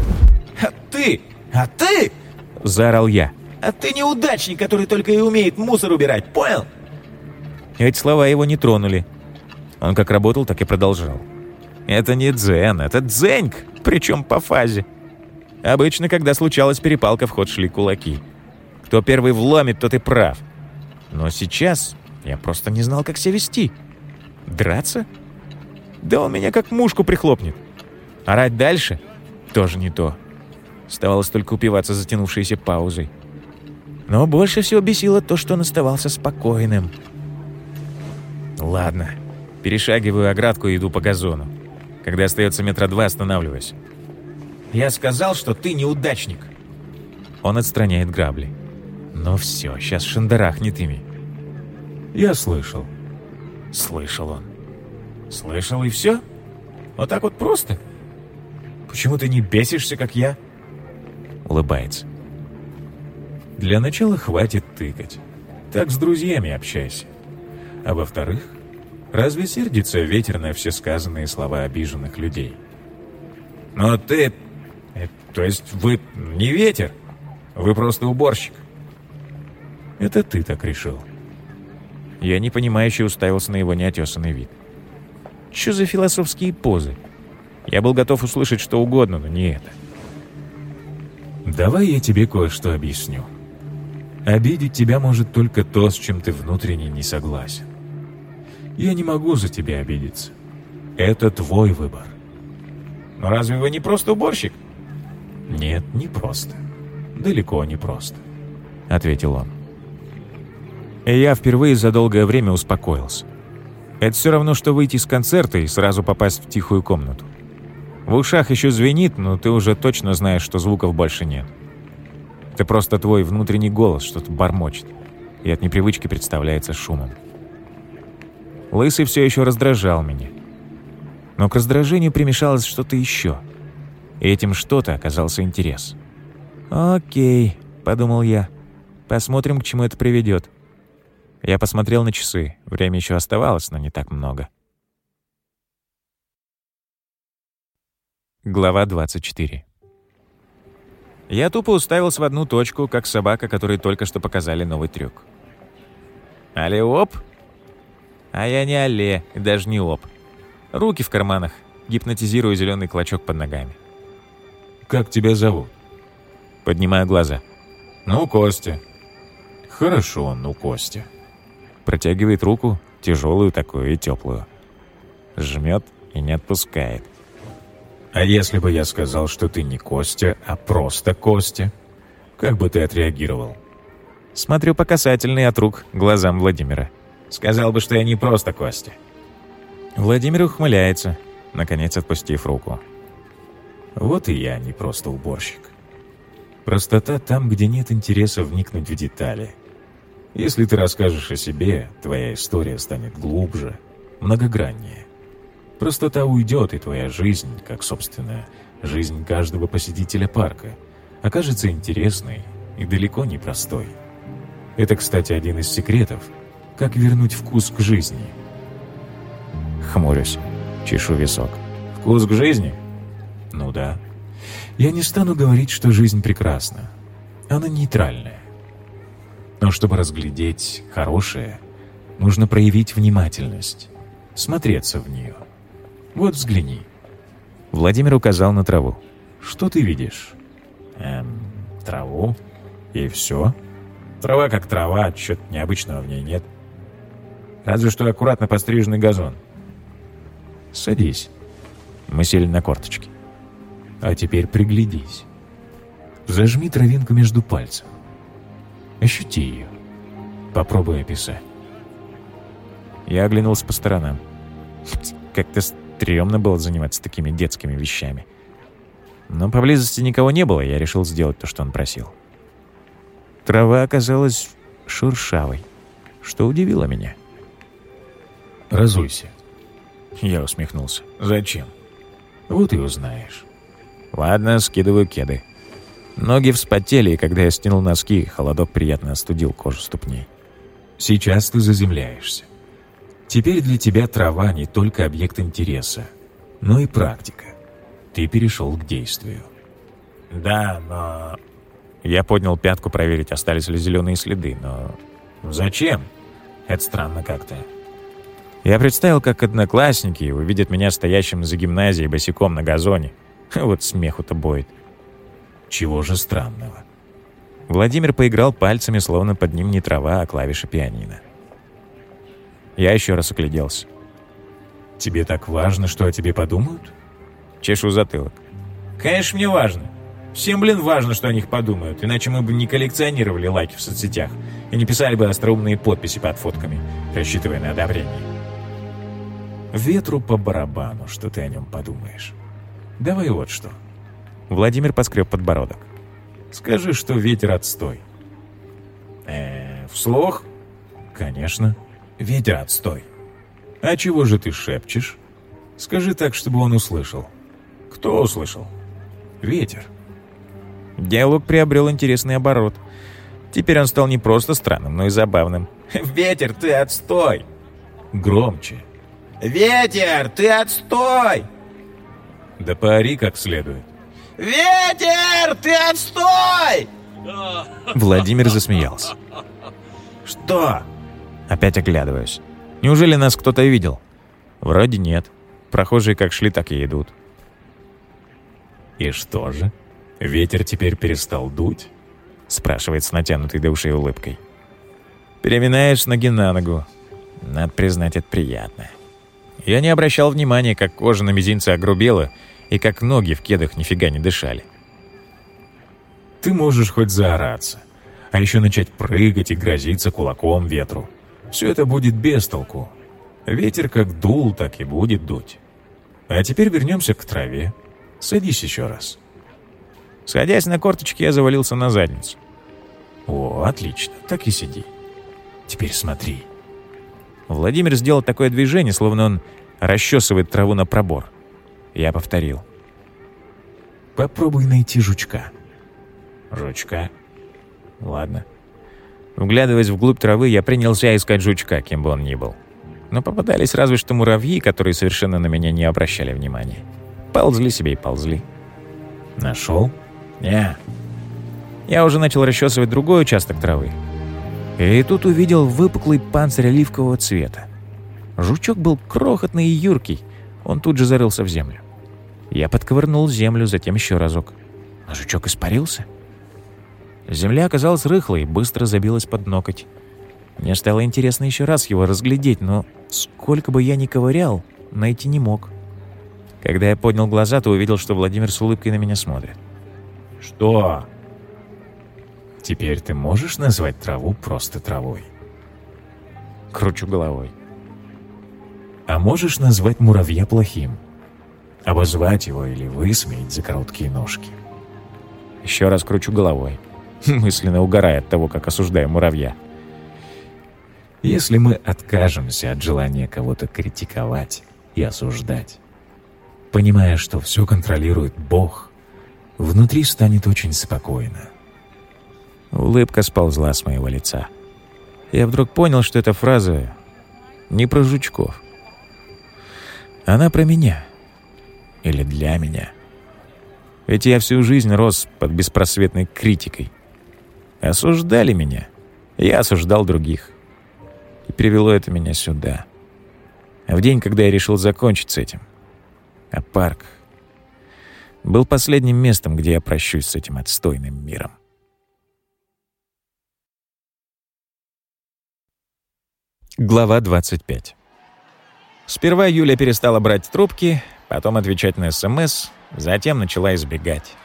«А ты! А ты!» — заорал я. «А ты неудачник, который только и умеет мусор убирать, понял?» Эти слова его не тронули. Он как работал, так и продолжал. Это не дзен, это дзеньк, причем по фазе. Обычно, когда случалась перепалка, в ход шли кулаки. Кто первый вломит, тот и прав. Но сейчас я просто не знал, как себя вести. Драться? Да он меня как мушку прихлопнет. Орать дальше? Тоже не то. Оставалось только упиваться затянувшейся паузой. Но больше всего бесило то, что он оставался спокойным. Ладно. Перешагиваю оградку и иду по газону. Когда остается метра два, останавливаюсь. «Я сказал, что ты неудачник!» Он отстраняет грабли. «Ну все, сейчас шандарахнет ими». «Я слышал». Слышал он. «Слышал и все? Вот так вот просто? Почему ты не бесишься, как я?» Улыбается. «Для начала хватит тыкать. Так с друзьями общайся. А во-вторых, разве сердится ветер на все сказанные слова обиженных людей?» «Но ты Э, то есть вы не ветер? Вы просто уборщик? Это ты так решил. Я непонимающе уставился на его неотесанный вид. Что за философские позы? Я был готов услышать что угодно, но не это. Давай я тебе кое-что объясню. Обидеть тебя может только то, с чем ты внутренне не согласен. Я не могу за тебя обидеться. Это твой выбор. Но разве вы не просто уборщик? «Нет, не просто. Далеко не просто», — ответил он. И я впервые за долгое время успокоился. Это все равно, что выйти с концерта и сразу попасть в тихую комнату. В ушах еще звенит, но ты уже точно знаешь, что звуков больше нет. Это просто твой внутренний голос что-то бормочет, и от непривычки представляется шумом. Лысый все еще раздражал меня. Но к раздражению примешалось что-то еще — и этим что-то оказался интерес. «Окей», — подумал я. «Посмотрим, к чему это приведет». Я посмотрел на часы. Время еще оставалось, но не так много. Глава 24. Я тупо уставился в одну точку, как собака, которой только что показали новый трюк. «Але-оп!» А я не але, и даже не оп. Руки в карманах. гипнотизируя зеленый клочок под ногами. «Как тебя зовут?» Поднимаю глаза. «Ну, Костя». «Хорошо, ну, Костя». Протягивает руку, тяжелую такую и теплую. Жмет и не отпускает. «А если бы я сказал, что ты не Костя, а просто Костя, как бы ты отреагировал?» Смотрю по касательной от рук глазам Владимира. «Сказал бы, что я не просто Костя». Владимир ухмыляется, наконец отпустив руку. «Вот и я не просто уборщик. Простота там, где нет интереса вникнуть в детали. Если ты расскажешь о себе, твоя история станет глубже, многограннее. Простота уйдет, и твоя жизнь, как, собственно, жизнь каждого посетителя парка, окажется интересной и далеко не простой. Это, кстати, один из секретов, как вернуть вкус к жизни. Хмурюсь, чешу висок. Вкус к жизни? Ну да. Я не стану говорить, что жизнь прекрасна. Она нейтральная. Но чтобы разглядеть хорошее, нужно проявить внимательность, смотреться в нее. Вот взгляни. Владимир указал на траву. Что ты видишь? Эм, траву. И все? Трава как трава, чего-то необычного в ней нет. Разве что аккуратно постриженный газон. Садись. Мы сели на корточки. А теперь приглядись. Зажми травинку между пальцев. Ощути ее. Попробуй описать. Я оглянулся по сторонам. Как-то стрёмно было заниматься такими детскими вещами. Но поблизости никого не было, и я решил сделать то, что он просил. Трава оказалась шуршавой, что удивило меня. «Разуйся». Я усмехнулся. «Зачем?» «Вот и узнаешь». Ладно, скидываю кеды. Ноги вспотели, и когда я стянул носки, холодок приятно остудил кожу ступней. «Сейчас ты заземляешься. Теперь для тебя трава не только объект интереса, но и практика. Ты перешел к действию». «Да, но...» Я поднял пятку проверить, остались ли зеленые следы, но... «Зачем? Это странно как-то». Я представил, как одноклассники увидят меня стоящим за гимназией босиком на газоне. Вот смеху-то будет. Чего же странного? Владимир поиграл пальцами, словно под ним не трава, а клавиша пианино. Я еще раз огляделся. «Тебе так важно, что о тебе подумают?» Чешу затылок. «Конечно, мне важно. Всем, блин, важно, что о них подумают, иначе мы бы не коллекционировали лайки в соцсетях и не писали бы остроумные подписи под фотками, рассчитывая на одобрение. Ветру по барабану, что ты о нем подумаешь. Давай вот что. Владимир поскреб подбородок. Скажи, что ветер отстой. Э, вслух? Конечно. Ветер отстой. А чего же ты шепчешь? Скажи так, чтобы он услышал. Кто услышал? Ветер. Диалог приобрел интересный оборот. Теперь он стал не просто странным, но и забавным. «Ветер, ты отстой!» Громче. «Ветер, ты отстой!» Да поори как следует. «Ветер, ты отстой!» Владимир засмеялся. «Что?» Опять оглядываюсь. Неужели нас кто-то видел? Вроде нет. Прохожие как шли, так и идут. «И что же? Ветер теперь перестал дуть?» Спрашивает с натянутой до ушей улыбкой. Переминаешь ноги на ногу. Надо признать, это приятно. Я не обращал внимания, как кожа на мизинце огрубела и как ноги в кедах нифига не дышали. Ты можешь хоть заораться, а еще начать прыгать и грозиться кулаком ветру. Все это будет без толку. Ветер как дул, так и будет дуть. А теперь вернемся к траве. Садись еще раз. Садясь на корточки, я завалился на задницу. О, отлично, так и сиди. Теперь смотри. Владимир сделал такое движение, словно он расчесывает траву на пробор. Я повторил. Попробуй найти жучка. Жучка? Ладно. Вглядываясь вглубь травы, я принялся искать жучка, кем бы он ни был. Но попадались разве что муравьи, которые совершенно на меня не обращали внимания. Ползли себе и ползли. Нашел? Не. Я уже начал расчесывать другой участок травы. И тут увидел выпуклый панцирь оливкового цвета. Жучок был крохотный и юркий. Он тут же зарылся в землю. Я подковырнул землю, затем еще разок. А жучок испарился. Земля оказалась рыхлой, быстро забилась под ноготь. Мне стало интересно еще раз его разглядеть, но сколько бы я ни ковырял, найти не мог. Когда я поднял глаза, то увидел, что Владимир с улыбкой на меня смотрит. «Что?» «Теперь ты можешь назвать траву просто травой?» Кручу головой. «А можешь назвать муравья плохим? Обозвать его или высмеять за короткие ножки?» Еще раз кручу головой. Мысленно угорая от того, как осуждаю муравья. Если мы откажемся от желания кого-то критиковать и осуждать, понимая, что все контролирует Бог, внутри станет очень спокойно. Улыбка сползла с моего лица. Я вдруг понял, что эта фраза не про жучков. Она про меня. Или для меня. Ведь я всю жизнь рос под беспросветной критикой. Осуждали меня. Я осуждал других. И привело это меня сюда. В день, когда я решил закончить с этим. А парк был последним местом, где я прощусь с этим отстойным миром. Глава 25. Сперва Юля перестала брать трубки, потом отвечать на СМС, затем начала избегать.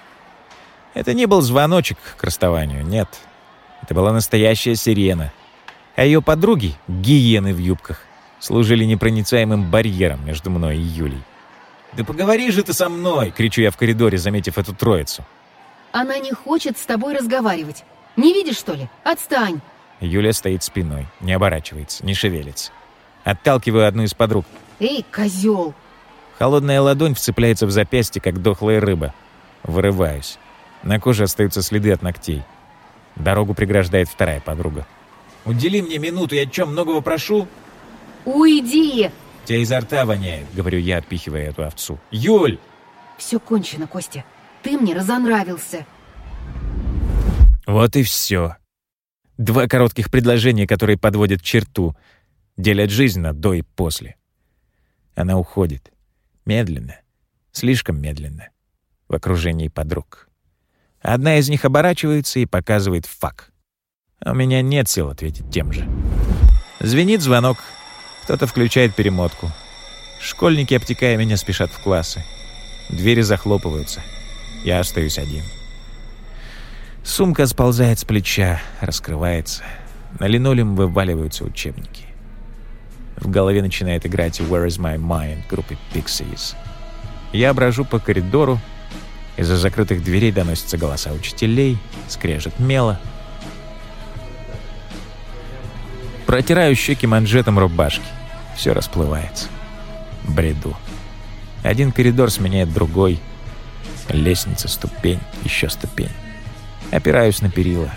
Это не был звоночек к расставанию, нет. Это была настоящая сирена. А ее подруги, гиены в юбках, служили непроницаемым барьером между мной и Юлей. «Да поговори же ты со мной!» — кричу я в коридоре, заметив эту троицу. Она не хочет с тобой разговаривать. Не видишь, что ли? Отстань. Юля стоит спиной, не оборачивается, не шевелится. Отталкиваю одну из подруг. Эй, козел! Холодная ладонь вцепляется в запястье, как дохлая рыба. Вырываюсь. На коже остаются следы от ногтей. Дорогу преграждает вторая подруга. «Удели мне минуту, я чем, многого прошу?» Уйди! «Тебя изо рта воняет», — говорю я, отпихивая эту овцу. «Юль!» Все кончено, Костя. Ты мне разонравился. Вот и все. Два коротких предложения, которые подводят черту, делят жизнь на до и после. Она уходит. Медленно. Слишком медленно. В окружении подруг. Одна из них оборачивается и показывает фак. У меня нет сил ответить тем же. Звенит звонок. Кто-то включает перемотку. Школьники, обтекая меня, спешат в классы. Двери захлопываются. Я остаюсь один. Сумка сползает с плеча, раскрывается. На линолеум вываливаются учебники. В голове начинает играть «Where is my mind» группы Pixies. Я брожу по коридору. Из-за закрытых дверей доносятся голоса учителей, скрежет мела. Протираю щеки манжетом рубашки. Все расплывается. Бреду. Один коридор сменяет другой. Лестница, ступень, еще ступень. Опираюсь на перила.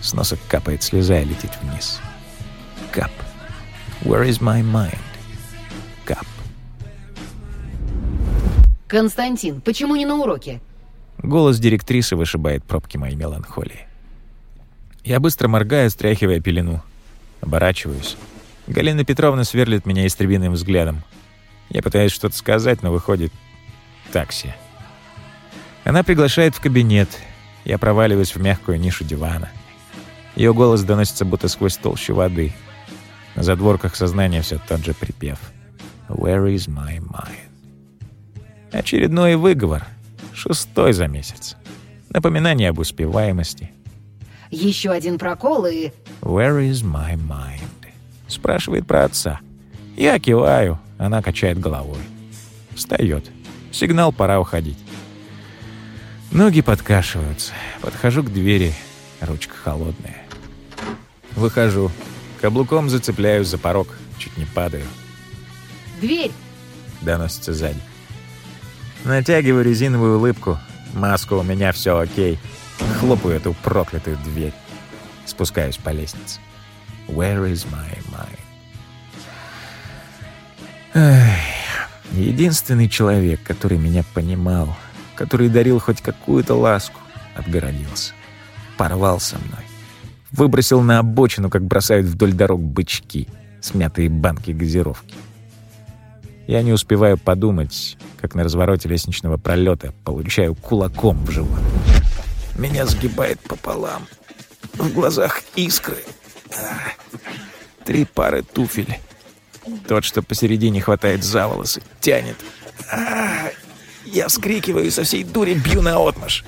С носа капает слеза и летит вниз. Кап. Where is my mind? Кап. Константин, почему не на уроке? Голос директрисы вышибает пробки моей меланхолии. Я быстро моргаю, стряхивая пелену. Оборачиваюсь. Галина Петровна сверлит меня истребиным взглядом. Я пытаюсь что-то сказать, но выходит такси. Она приглашает в кабинет. Я проваливаюсь в мягкую нишу дивана. Ее голос доносится будто сквозь толщу воды. На задворках сознания все тот же припев. «Where is my mind?» Очередной выговор. Шестой за месяц. Напоминание об успеваемости. Еще один прокол и... «Where is my mind?» Спрашивает про отца. Я киваю, она качает головой. Встает. Сигнал, пора уходить. Ноги подкашиваются. Подхожу к двери. Ручка холодная. Выхожу. Каблуком зацепляюсь за порог. Чуть не падаю. Дверь! Доносится сзади. Натягиваю резиновую улыбку. Маску у меня все окей. Хлопаю эту проклятую дверь. Спускаюсь по лестнице. Where is my mind? Единственный человек, который меня понимал, который дарил хоть какую-то ласку, отгородился. Порвал со мной. Выбросил на обочину, как бросают вдоль дорог бычки, смятые банки газировки. Я не успеваю подумать, как на развороте лестничного пролета получаю кулаком в живот. Меня сгибает пополам. В глазах искры. Три пары туфель. Тот, что посередине хватает за волосы, тянет. А, я вскрикиваю и со всей дури бью на отмаш.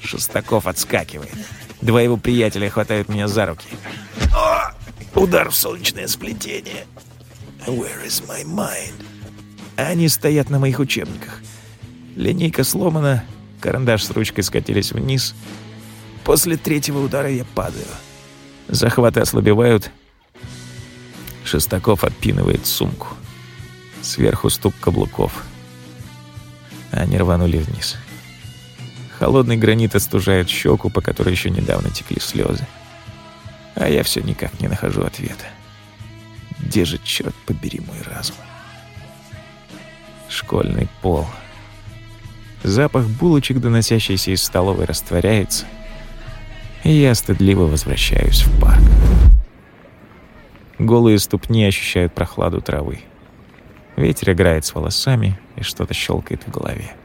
Шестаков отскакивает. Два его приятеля хватают меня за руки. О! Удар в солнечное сплетение. Where is my mind? Они стоят на моих учебниках. Линейка сломана, карандаш с ручкой скатились вниз. После третьего удара я падаю. Захваты ослабевают. Шестаков отпинывает сумку. Сверху стук каблуков. Они рванули вниз. Холодный гранит остужает щеку, по которой еще недавно текли слезы. А я все никак не нахожу ответа. Где же, черт побери, мой разум? Школьный пол. Запах булочек, доносящийся из столовой, растворяется, и я стыдливо возвращаюсь в парк. Голые ступни ощущают прохладу травы. Ветер играет с волосами, и что-то щелкает в голове.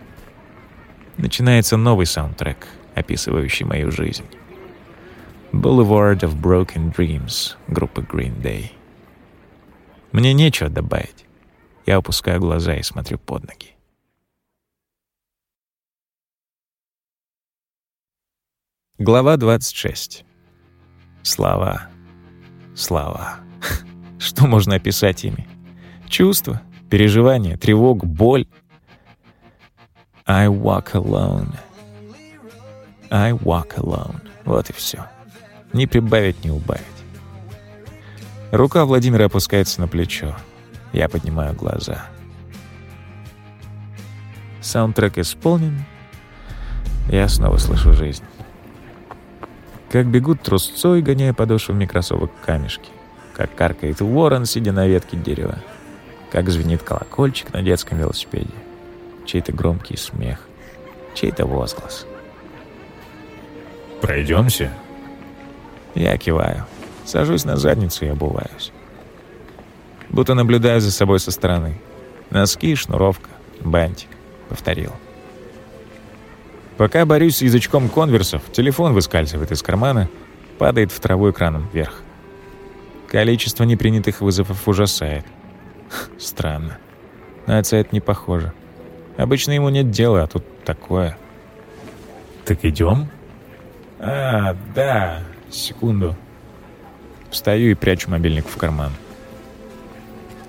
Начинается новый саундтрек, описывающий мою жизнь. Boulevard of Broken Dreams группы Green Day. Мне нечего добавить. Я опускаю глаза и смотрю под ноги. Глава 26. Слова. Слова. Что можно описать ими? Чувства, переживания, тревогу, боль. I walk alone. I walk alone. Вот и все. Не прибавить, не убавить. Рука Владимира опускается на плечо. Я поднимаю глаза. Саундтрек исполнен. Я снова слышу жизнь. Как бегут трусцой, гоняя подошвами кроссовок камешки. Как каркает ворон, сидя на ветке дерева. Как звенит колокольчик на детском велосипеде. Чей-то громкий смех. Чей-то возглас. «Пройдемся?» Я киваю. Сажусь на задницу и обуваюсь. Будто наблюдаю за собой со стороны. Носки, шнуровка, бантик. Повторил. Пока борюсь с язычком конверсов, телефон выскальзывает из кармана, падает в траву экраном вверх. Количество непринятых вызовов ужасает. Странно. На отца это не похоже. Обычно ему нет дела, а тут такое. «Так идем?» «А, да, секунду». Встаю и прячу мобильник в карман.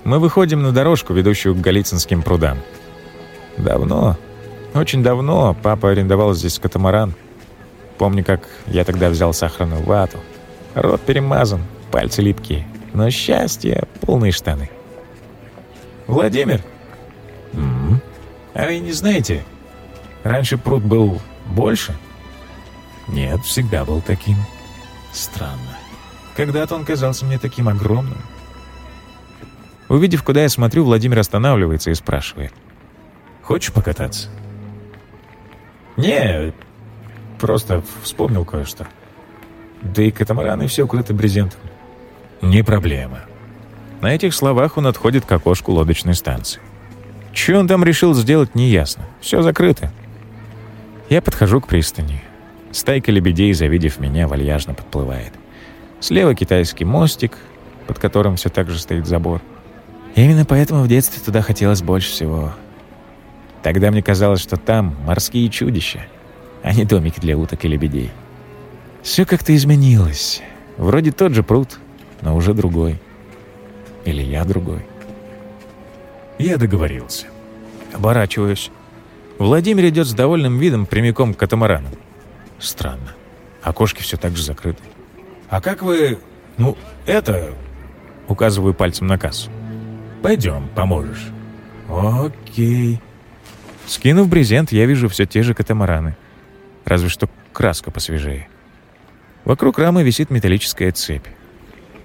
Мы выходим на дорожку, ведущую к Голицынским прудам. Давно, очень давно папа арендовал здесь катамаран. Помню, как я тогда взял сахарную вату. Рот перемазан, пальцы липкие. Но счастье — полные штаны. «Владимир!» М -м. «А вы не знаете, раньше пруд был больше?» «Нет, всегда был таким». «Странно. Когда-то он казался мне таким огромным». Увидев, куда я смотрю, Владимир останавливается и спрашивает. «Хочешь покататься?» «Не, просто вспомнил кое-что. Да и катамараны все укрыты брезентом». «Не проблема». На этих словах он отходит к окошку лодочной станции. Что он там решил сделать, неясно. Все закрыто. Я подхожу к пристани. Стайка лебедей, завидев меня, вальяжно подплывает. Слева китайский мостик, под которым все так же стоит забор. Именно поэтому в детстве туда хотелось больше всего. Тогда мне казалось, что там морские чудища, а не домики для уток и лебедей. Все как-то изменилось. Вроде тот же пруд, но уже другой. Или я другой. Я договорился. Оборачиваюсь. Владимир идет с довольным видом прямиком к катамарану. Странно. Окошки все так же закрыты. «А как вы... ну, это...» Указываю пальцем на кассу. «Пойдем, поможешь». «Окей». Скинув брезент, я вижу все те же катамараны. Разве что краска посвежее. Вокруг рамы висит металлическая цепь.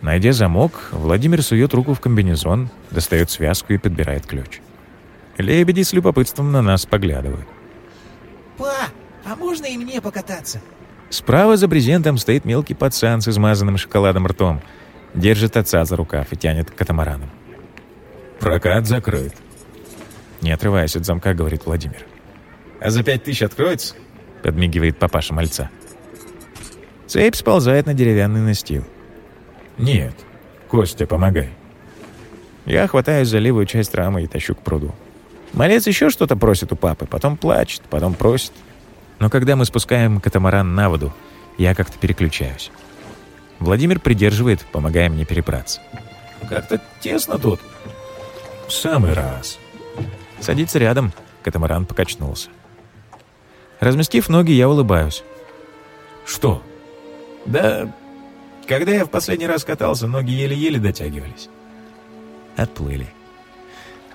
Найдя замок, Владимир сует руку в комбинезон, достает связку и подбирает ключ. Лебеди с любопытством на нас поглядывают. «Па, а можно и мне покататься?» Справа за брезентом стоит мелкий пацан с измазанным шоколадом ртом. Держит отца за рукав и тянет к катамаранам. «Прокат закрыт». Не отрываясь от замка, говорит Владимир. «А за пять тысяч откроется?» Подмигивает папаша мальца. Цепь сползает на деревянный настил. «Нет. Костя, помогай». Я хватаюсь за левую часть рамы и тащу к пруду. Малец еще что-то просит у папы, потом плачет, потом просит. Но когда мы спускаем катамаран на воду, я как-то переключаюсь. Владимир придерживает, помогая мне перебраться. «Как-то тесно тут». «В самый раз». Садится рядом, катамаран покачнулся. Разместив ноги, я улыбаюсь. «Что?» «Да, когда я в последний раз катался, ноги еле-еле дотягивались». Отплыли.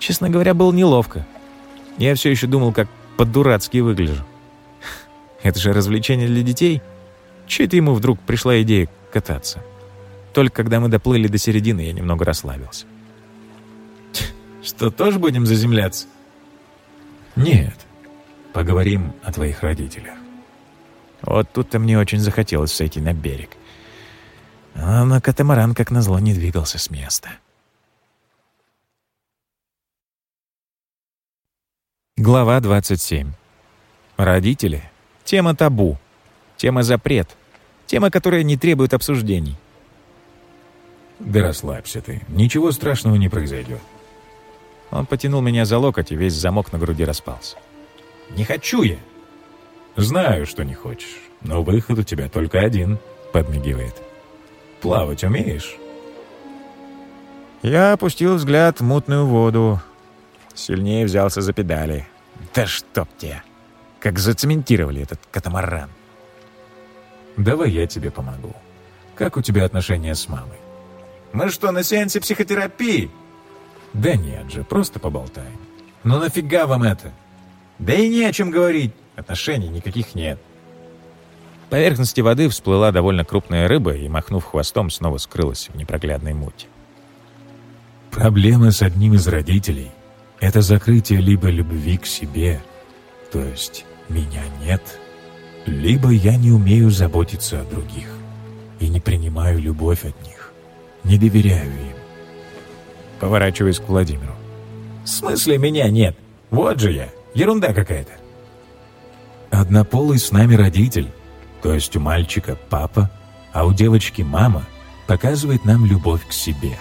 Честно говоря, было неловко. Я все еще думал, как по-дурацки выгляжу. Это же развлечение для детей. Че это ему вдруг пришла идея кататься? Только когда мы доплыли до середины, я немного расслабился. Что, тоже будем заземляться? Нет. Поговорим о твоих родителях. Вот тут-то мне очень захотелось сойти на берег. А на катамаран, как назло, не двигался с места. Глава 27. Родители. Тема табу. Тема запрет. Тема, которая не требует обсуждений. Да расслабься ты. Ничего страшного не произойдет. Он потянул меня за локоть, и весь замок на груди распался. «Не хочу я!» «Знаю, что не хочешь, но выход у тебя только один», — подмигивает. «Плавать умеешь?» Я опустил взгляд в мутную воду, Сильнее взялся за педали. Да чтоб те! Как зацементировали этот катамаран. Давай я тебе помогу. Как у тебя отношения с мамой? Мы что, на сеансе психотерапии? Да нет же, просто поболтаем. Ну нафига вам это? Да и не о чем говорить. Отношений никаких нет. По поверхности воды всплыла довольно крупная рыба и, махнув хвостом, снова скрылась в непроглядной мути. Проблема с одним из родителей это закрытие либо любви к себе, то есть меня нет, либо я не умею заботиться о других и не принимаю любовь от них, не доверяю им. Поворачиваясь к Владимиру. «В смысле меня нет? Вот же я! Ерунда какая-то!» Однополый с нами родитель, то есть у мальчика папа, а у девочки мама, показывает нам любовь к себе.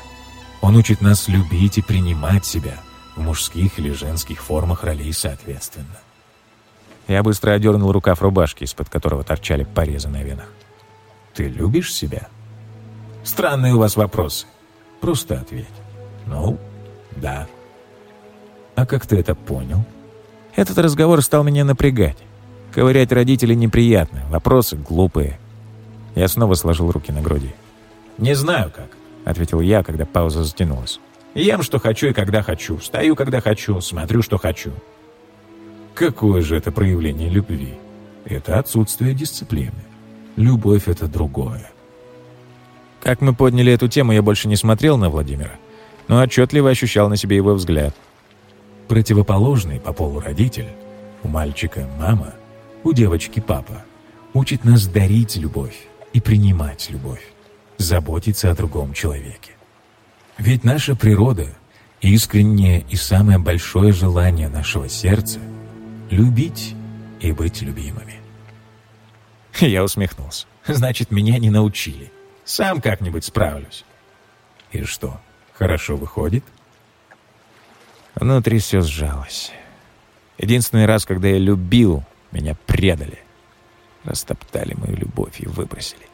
Он учит нас любить и принимать себя – в мужских или женских формах ролей соответственно. Я быстро одернул рукав рубашки, из-под которого торчали порезы на венах. «Ты любишь себя?» «Странные у вас вопросы. Просто ответь. Ну, да». «А как ты это понял?» Этот разговор стал меня напрягать. Ковырять родителей неприятно, вопросы глупые. Я снова сложил руки на груди. «Не знаю как», — ответил я, когда пауза затянулась. Ем, что хочу и когда хочу, встаю, когда хочу, смотрю, что хочу. Какое же это проявление любви? Это отсутствие дисциплины. Любовь — это другое. Как мы подняли эту тему, я больше не смотрел на Владимира, но отчетливо ощущал на себе его взгляд. Противоположный по полу родитель, у мальчика мама, у девочки папа, учит нас дарить любовь и принимать любовь, заботиться о другом человеке. Ведь наша природа, искреннее и самое большое желание нашего сердца — любить и быть любимыми. Я усмехнулся. Значит, меня не научили. Сам как-нибудь справлюсь. И что, хорошо выходит? Внутри все сжалось. Единственный раз, когда я любил, меня предали. Растоптали мою любовь и выбросили.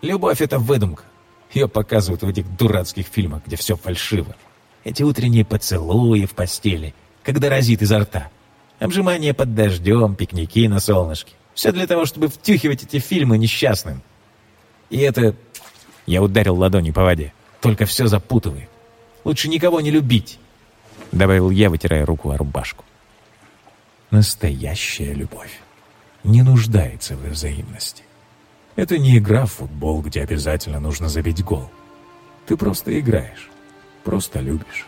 Любовь — это выдумка. Ее показывают в этих дурацких фильмах, где все фальшиво. Эти утренние поцелуи в постели, когда разит изо рта. Обжимание под дождем, пикники на солнышке. Все для того, чтобы втюхивать эти фильмы несчастным. И это... Я ударил ладонью по воде. Только все запутывает. Лучше никого не любить. Добавил я, вытирая руку о рубашку. Настоящая любовь не нуждается в взаимности. Это не игра в футбол, где обязательно нужно забить гол. Ты просто играешь, просто любишь.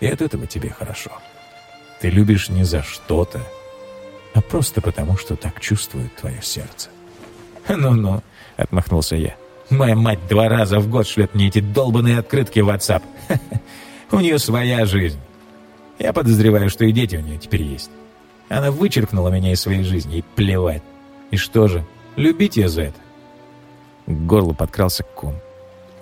И от этого тебе хорошо. Ты любишь не за что-то, а просто потому, что так чувствует твое сердце. «Ну-ну», — отмахнулся я. «Моя мать два раза в год шлет мне эти долбанные открытки в WhatsApp. У нее своя жизнь». Я подозреваю, что и дети у нее теперь есть. Она вычеркнула меня из своей жизни, и плевать. И что же, любить ее за это? К горлу подкрался ком.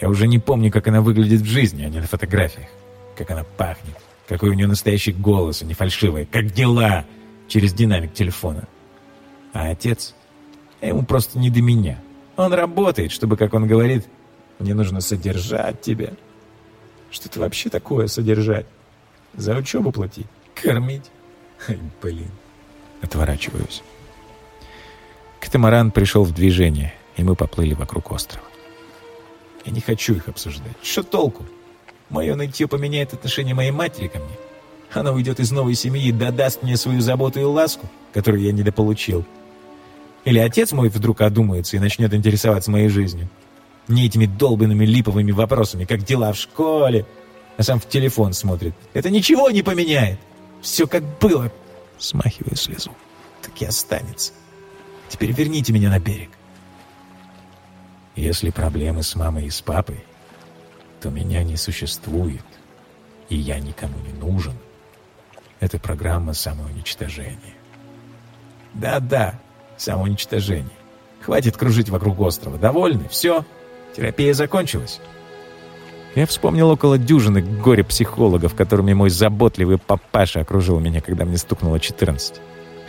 Я уже не помню, как она выглядит в жизни, а не на фотографиях. Как она пахнет, какой у нее настоящий голос, а не фальшивый. Как дела? Через динамик телефона. А отец? Ему просто не до меня. Он работает, чтобы, как он говорит, мне нужно содержать тебя. Что это вообще такое содержать? За учебу платить? Кормить? Ай, блин. Отворачиваюсь. Катамаран пришел в движение, и мы поплыли вокруг острова. Я не хочу их обсуждать. Что толку? Мое нытье поменяет отношение моей матери ко мне. Она уйдет из новой семьи и додаст мне свою заботу и ласку, которую я недополучил. Или отец мой вдруг одумается и начнет интересоваться моей жизнью. Не этими долбанными липовыми вопросами, как дела в школе, а сам в телефон смотрит. Это ничего не поменяет. Все как было. Смахиваю слезу. Так и останется. Теперь верните меня на берег. Если проблемы с мамой и с папой, то меня не существует, и я никому не нужен. Это программа самоуничтожения. Да-да, самоуничтожение. Хватит кружить вокруг острова. Довольны? Все? Терапия закончилась? Я вспомнил около дюжины горе-психологов, которыми мой заботливый папаша окружил меня, когда мне стукнуло 14.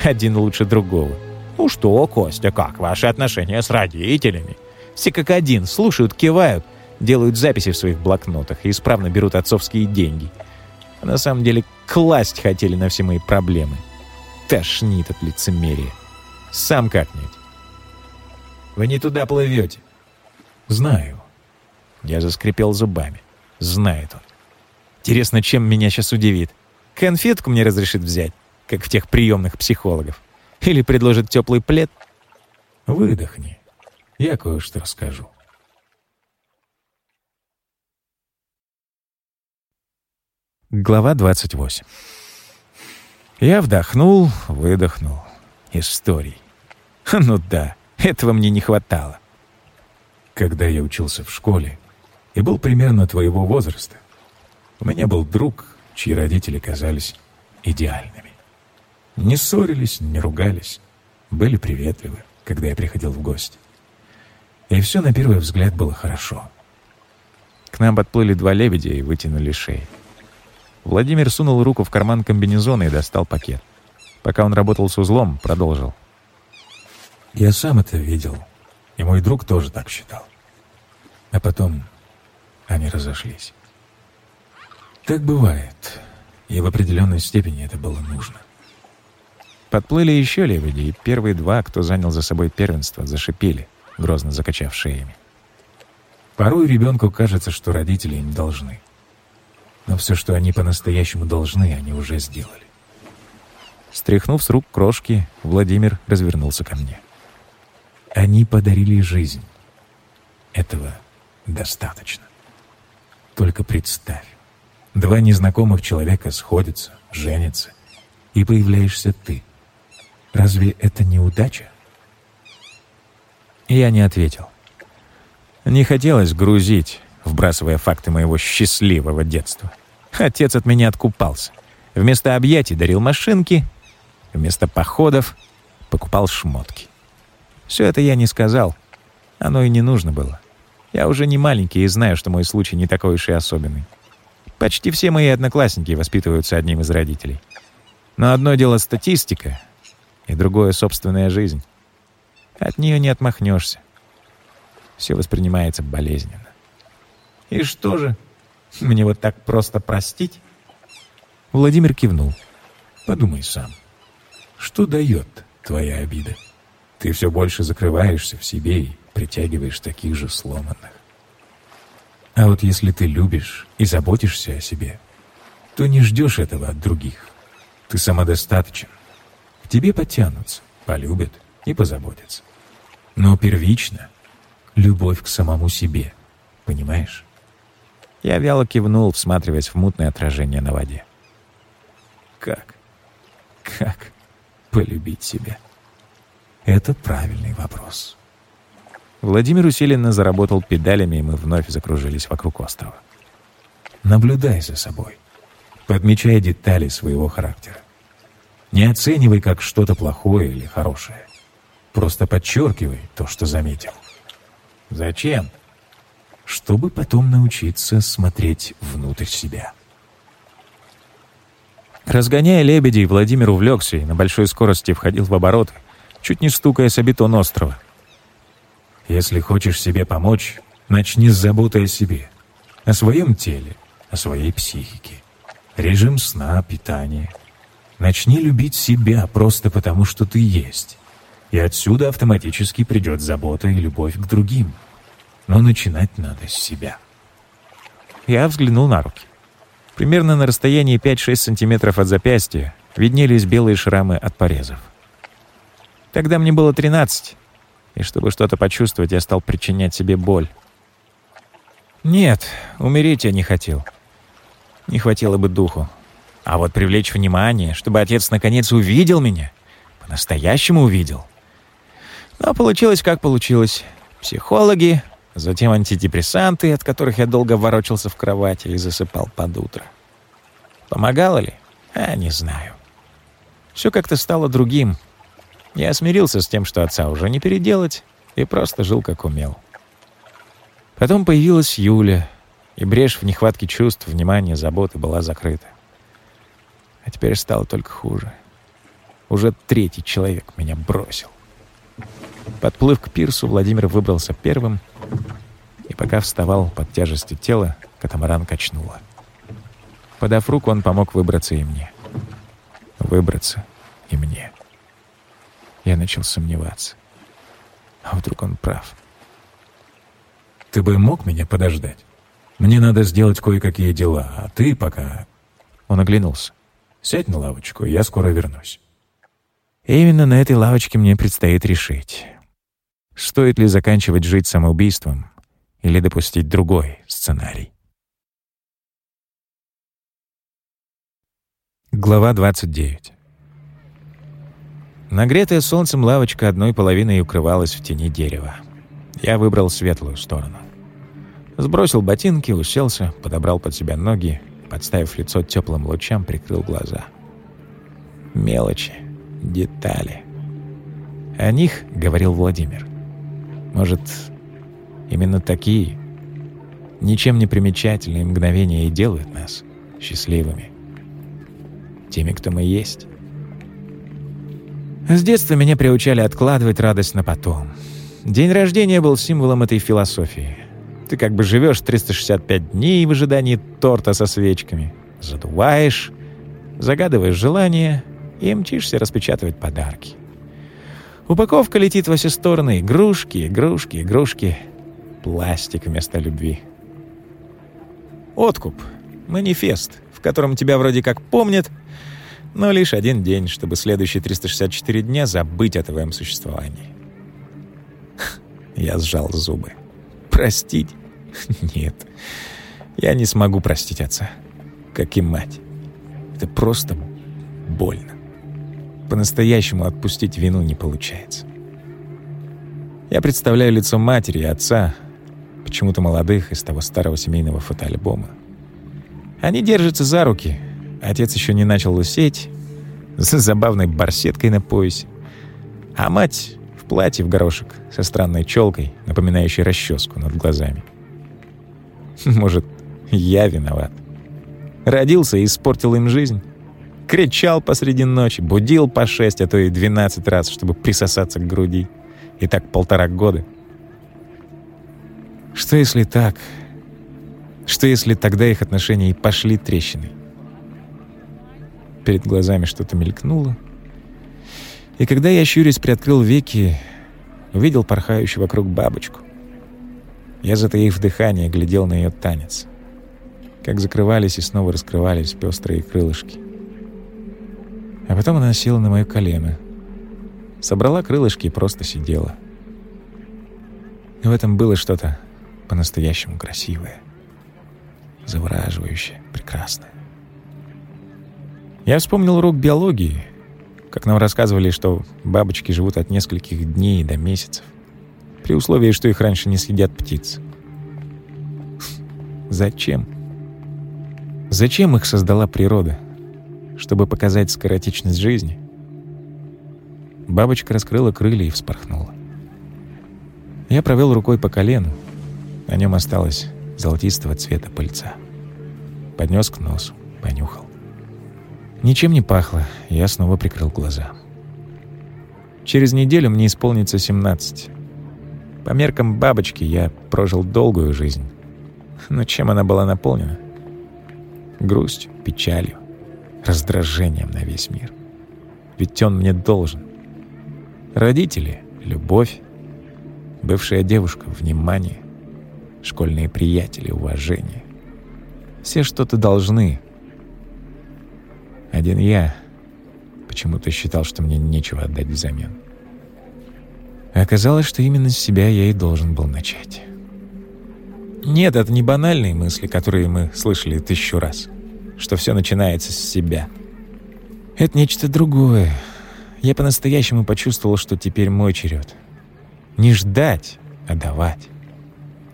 Один лучше другого. «Ну что, Костя, как ваши отношения с родителями?» Все как один, слушают, кивают, делают записи в своих блокнотах и исправно берут отцовские деньги. А на самом деле класть хотели на все мои проблемы. Тошнит от лицемерия. Сам как-нибудь. Вы не туда плывете. Знаю. Я заскрипел зубами. Знает он. Интересно, чем меня сейчас удивит? Конфетку мне разрешит взять, как в тех приемных психологов. Или предложит теплый плед? Выдохни. Я кое-что расскажу. Глава 28. Я вдохнул, выдохнул. Историй. Ну да, этого мне не хватало. Когда я учился в школе и был примерно твоего возраста, у меня был друг, чьи родители казались идеальными. Не ссорились, не ругались, были приветливы, когда я приходил в гости. И все на первый взгляд было хорошо. К нам подплыли два лебедя и вытянули шеи. Владимир сунул руку в карман комбинезона и достал пакет. Пока он работал с узлом, продолжил. «Я сам это видел, и мой друг тоже так считал. А потом они разошлись. Так бывает, и в определенной степени это было нужно. Подплыли еще лебеди, и первые два, кто занял за собой первенство, зашипели, грозно закачав шеями. Порой ребенку кажется, что родители им должны. Но все, что они по-настоящему должны, они уже сделали. Стряхнув с рук крошки, Владимир развернулся ко мне. Они подарили жизнь. Этого достаточно. Только представь. Два незнакомых человека сходятся, женятся, и появляешься ты — Разве это не удача? Я не ответил. Не хотелось грузить, вбрасывая факты моего счастливого детства. Отец от меня откупался. Вместо объятий дарил машинки, вместо походов покупал шмотки. Все это я не сказал. Оно и не нужно было. Я уже не маленький и знаю, что мой случай не такой уж и особенный. Почти все мои одноклассники воспитываются одним из родителей. Но одно дело статистика, и другое — собственная жизнь. От нее не отмахнешься. Все воспринимается болезненно. «И что же, мне вот так просто простить?» Владимир кивнул. «Подумай сам. Что дает твоя обида? Ты все больше закрываешься в себе и притягиваешь таких же сломанных. А вот если ты любишь и заботишься о себе, то не ждешь этого от других. Ты самодостаточен, к тебе потянутся, полюбят и позаботятся. Но первично — любовь к самому себе, понимаешь? Я вяло кивнул, всматриваясь в мутное отражение на воде. Как? Как полюбить себя? Это правильный вопрос. Владимир усиленно заработал педалями, и мы вновь закружились вокруг острова. Наблюдай за собой. Подмечай детали своего характера. Не оценивай как что-то плохое или хорошее. Просто подчеркивай то, что заметил. Зачем? Чтобы потом научиться смотреть внутрь себя. Разгоняя лебедей, Владимир увлекся и на большой скорости входил в обороты, чуть не стукаясь о бетон острова. Если хочешь себе помочь, начни с заботы о себе, о своем теле, о своей психике. Режим сна, питание. Начни любить себя просто потому, что ты есть. И отсюда автоматически придет забота и любовь к другим. Но начинать надо с себя. Я взглянул на руки. Примерно на расстоянии 5-6 сантиметров от запястья виднелись белые шрамы от порезов. Тогда мне было 13, и чтобы что-то почувствовать, я стал причинять себе боль. Нет, умереть я не хотел. Не хватило бы духу. А вот привлечь внимание, чтобы отец наконец увидел меня, по-настоящему увидел. Но получилось как получилось. Психологи, Затем антидепрессанты, от которых я долго ворочался в кровати и засыпал под утро. Помогало ли? А, не знаю. Все как-то стало другим. Я смирился с тем, что отца уже не переделать, и просто жил как умел. Потом появилась Юля, и брешь в нехватке чувств, внимания, заботы была закрыта. А теперь стало только хуже. Уже третий человек меня бросил. Подплыв к пирсу, Владимир выбрался первым, и пока вставал под тяжестью тела, катамаран качнуло. Подав руку, он помог выбраться и мне. Выбраться и мне. Я начал сомневаться. А вдруг он прав? Ты бы мог меня подождать? Мне надо сделать кое-какие дела, а ты пока... Он оглянулся. Сядь на лавочку, я скоро вернусь. Именно на этой лавочке мне предстоит решить, стоит ли заканчивать жить самоубийством или допустить другой сценарий. Глава 29. Нагретая солнцем лавочка одной половиной укрывалась в тени дерева. Я выбрал светлую сторону. Сбросил ботинки, уселся, подобрал под себя ноги, подставив лицо теплым лучам, прикрыл глаза. Мелочи детали. О них говорил Владимир. Может, именно такие, ничем не примечательные мгновения и делают нас счастливыми. Теми, кто мы есть. С детства меня приучали откладывать радость на потом. День рождения был символом этой философии. Ты как бы живешь 365 дней в ожидании торта со свечками. Задуваешь, загадываешь желание и мчишься распечатывать подарки. Упаковка летит во все стороны. Игрушки, игрушки, игрушки. Пластик вместо любви. Откуп. Манифест, в котором тебя вроде как помнят, но лишь один день, чтобы следующие 364 дня забыть о твоем существовании. Я сжал зубы. Простить? Нет. Я не смогу простить отца. Как и мать. Это просто больно по-настоящему отпустить вину не получается. Я представляю лицо матери и отца, почему-то молодых, из того старого семейного фотоальбома. Они держатся за руки. Отец еще не начал лысеть, с забавной барсеткой на поясе. А мать в платье в горошек, со странной челкой, напоминающей расческу над глазами. Может, я виноват. Родился и испортил им жизнь кричал посреди ночи, будил по шесть, а то и двенадцать раз, чтобы присосаться к груди. И так полтора года. Что если так? Что если тогда их отношения и пошли трещиной? Перед глазами что-то мелькнуло. И когда я, щурясь, приоткрыл веки, увидел порхающую вокруг бабочку. Я, затаив дыхание, глядел на ее танец. Как закрывались и снова раскрывались пестрые крылышки. А потом она села на мое колено. Собрала крылышки и просто сидела. в этом было что-то по-настоящему красивое. Завораживающее, прекрасное. Я вспомнил урок биологии, как нам рассказывали, что бабочки живут от нескольких дней до месяцев, при условии, что их раньше не съедят птицы. Зачем? Зачем их создала природа? Чтобы показать скоротечность жизни? Бабочка раскрыла крылья и вспорхнула. Я провел рукой по колену. На нем осталось золотистого цвета пыльца. Поднес к носу, понюхал. Ничем не пахло, я снова прикрыл глаза. Через неделю мне исполнится 17. По меркам бабочки я прожил долгую жизнь. Но чем она была наполнена? Грустью, печалью, раздражением на весь мир. Ведь он мне должен. Родители — любовь, бывшая девушка — внимание, школьные приятели — уважение. Все что-то должны. Один я почему-то считал, что мне нечего отдать взамен. Оказалось, что именно с себя я и должен был начать. Нет, это не банальные мысли, которые мы слышали тысячу раз, что все начинается с себя. Это нечто другое. Я по-настоящему почувствовал, что теперь мой черед. Не ждать, а давать.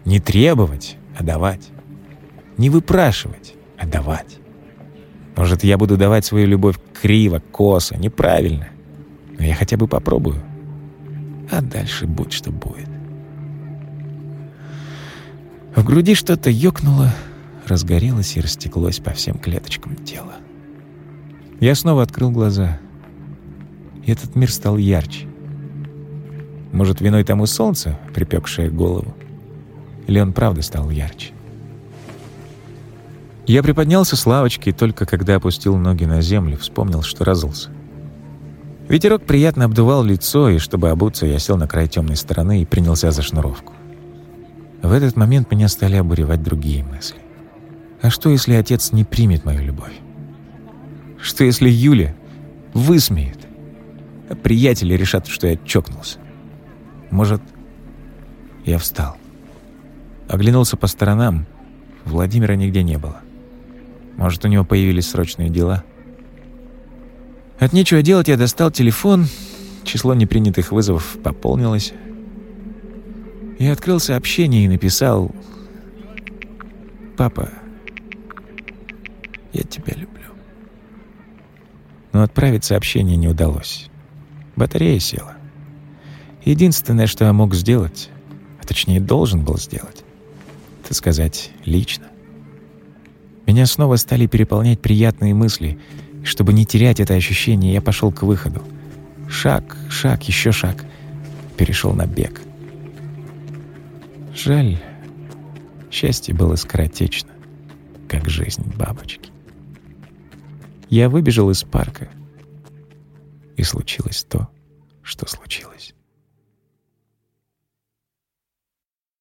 Не требовать, а давать. Не выпрашивать, а давать. Может, я буду давать свою любовь криво, косо, неправильно. Но я хотя бы попробую. А дальше будь что будет. В груди что-то ёкнуло, разгорелось и растеклось по всем клеточкам тела. Я снова открыл глаза. И этот мир стал ярче. Может, виной тому солнце, припекшее голову? Или он правда стал ярче? Я приподнялся с лавочки, и только когда опустил ноги на землю, вспомнил, что разулся. Ветерок приятно обдувал лицо, и чтобы обуться, я сел на край темной стороны и принялся за шнуровку. В этот момент меня стали обуревать другие мысли. А что, если отец не примет мою любовь? Что, если Юля высмеет? А приятели решат, что я чокнулся. Может, я встал. Оглянулся по сторонам. Владимира нигде не было. Может, у него появились срочные дела? От нечего делать я достал телефон, число непринятых вызовов пополнилось. Я открыл сообщение и написал «Папа, я тебя люблю». Но отправить сообщение не удалось. Батарея села. Единственное, что я мог сделать, а точнее должен был сделать, это сказать лично. Меня снова стали переполнять приятные мысли — чтобы не терять это ощущение, я пошел к выходу. Шаг, шаг, еще шаг. Перешел на бег. Жаль, счастье было скоротечно, как жизнь бабочки. Я выбежал из парка, и случилось то, что случилось.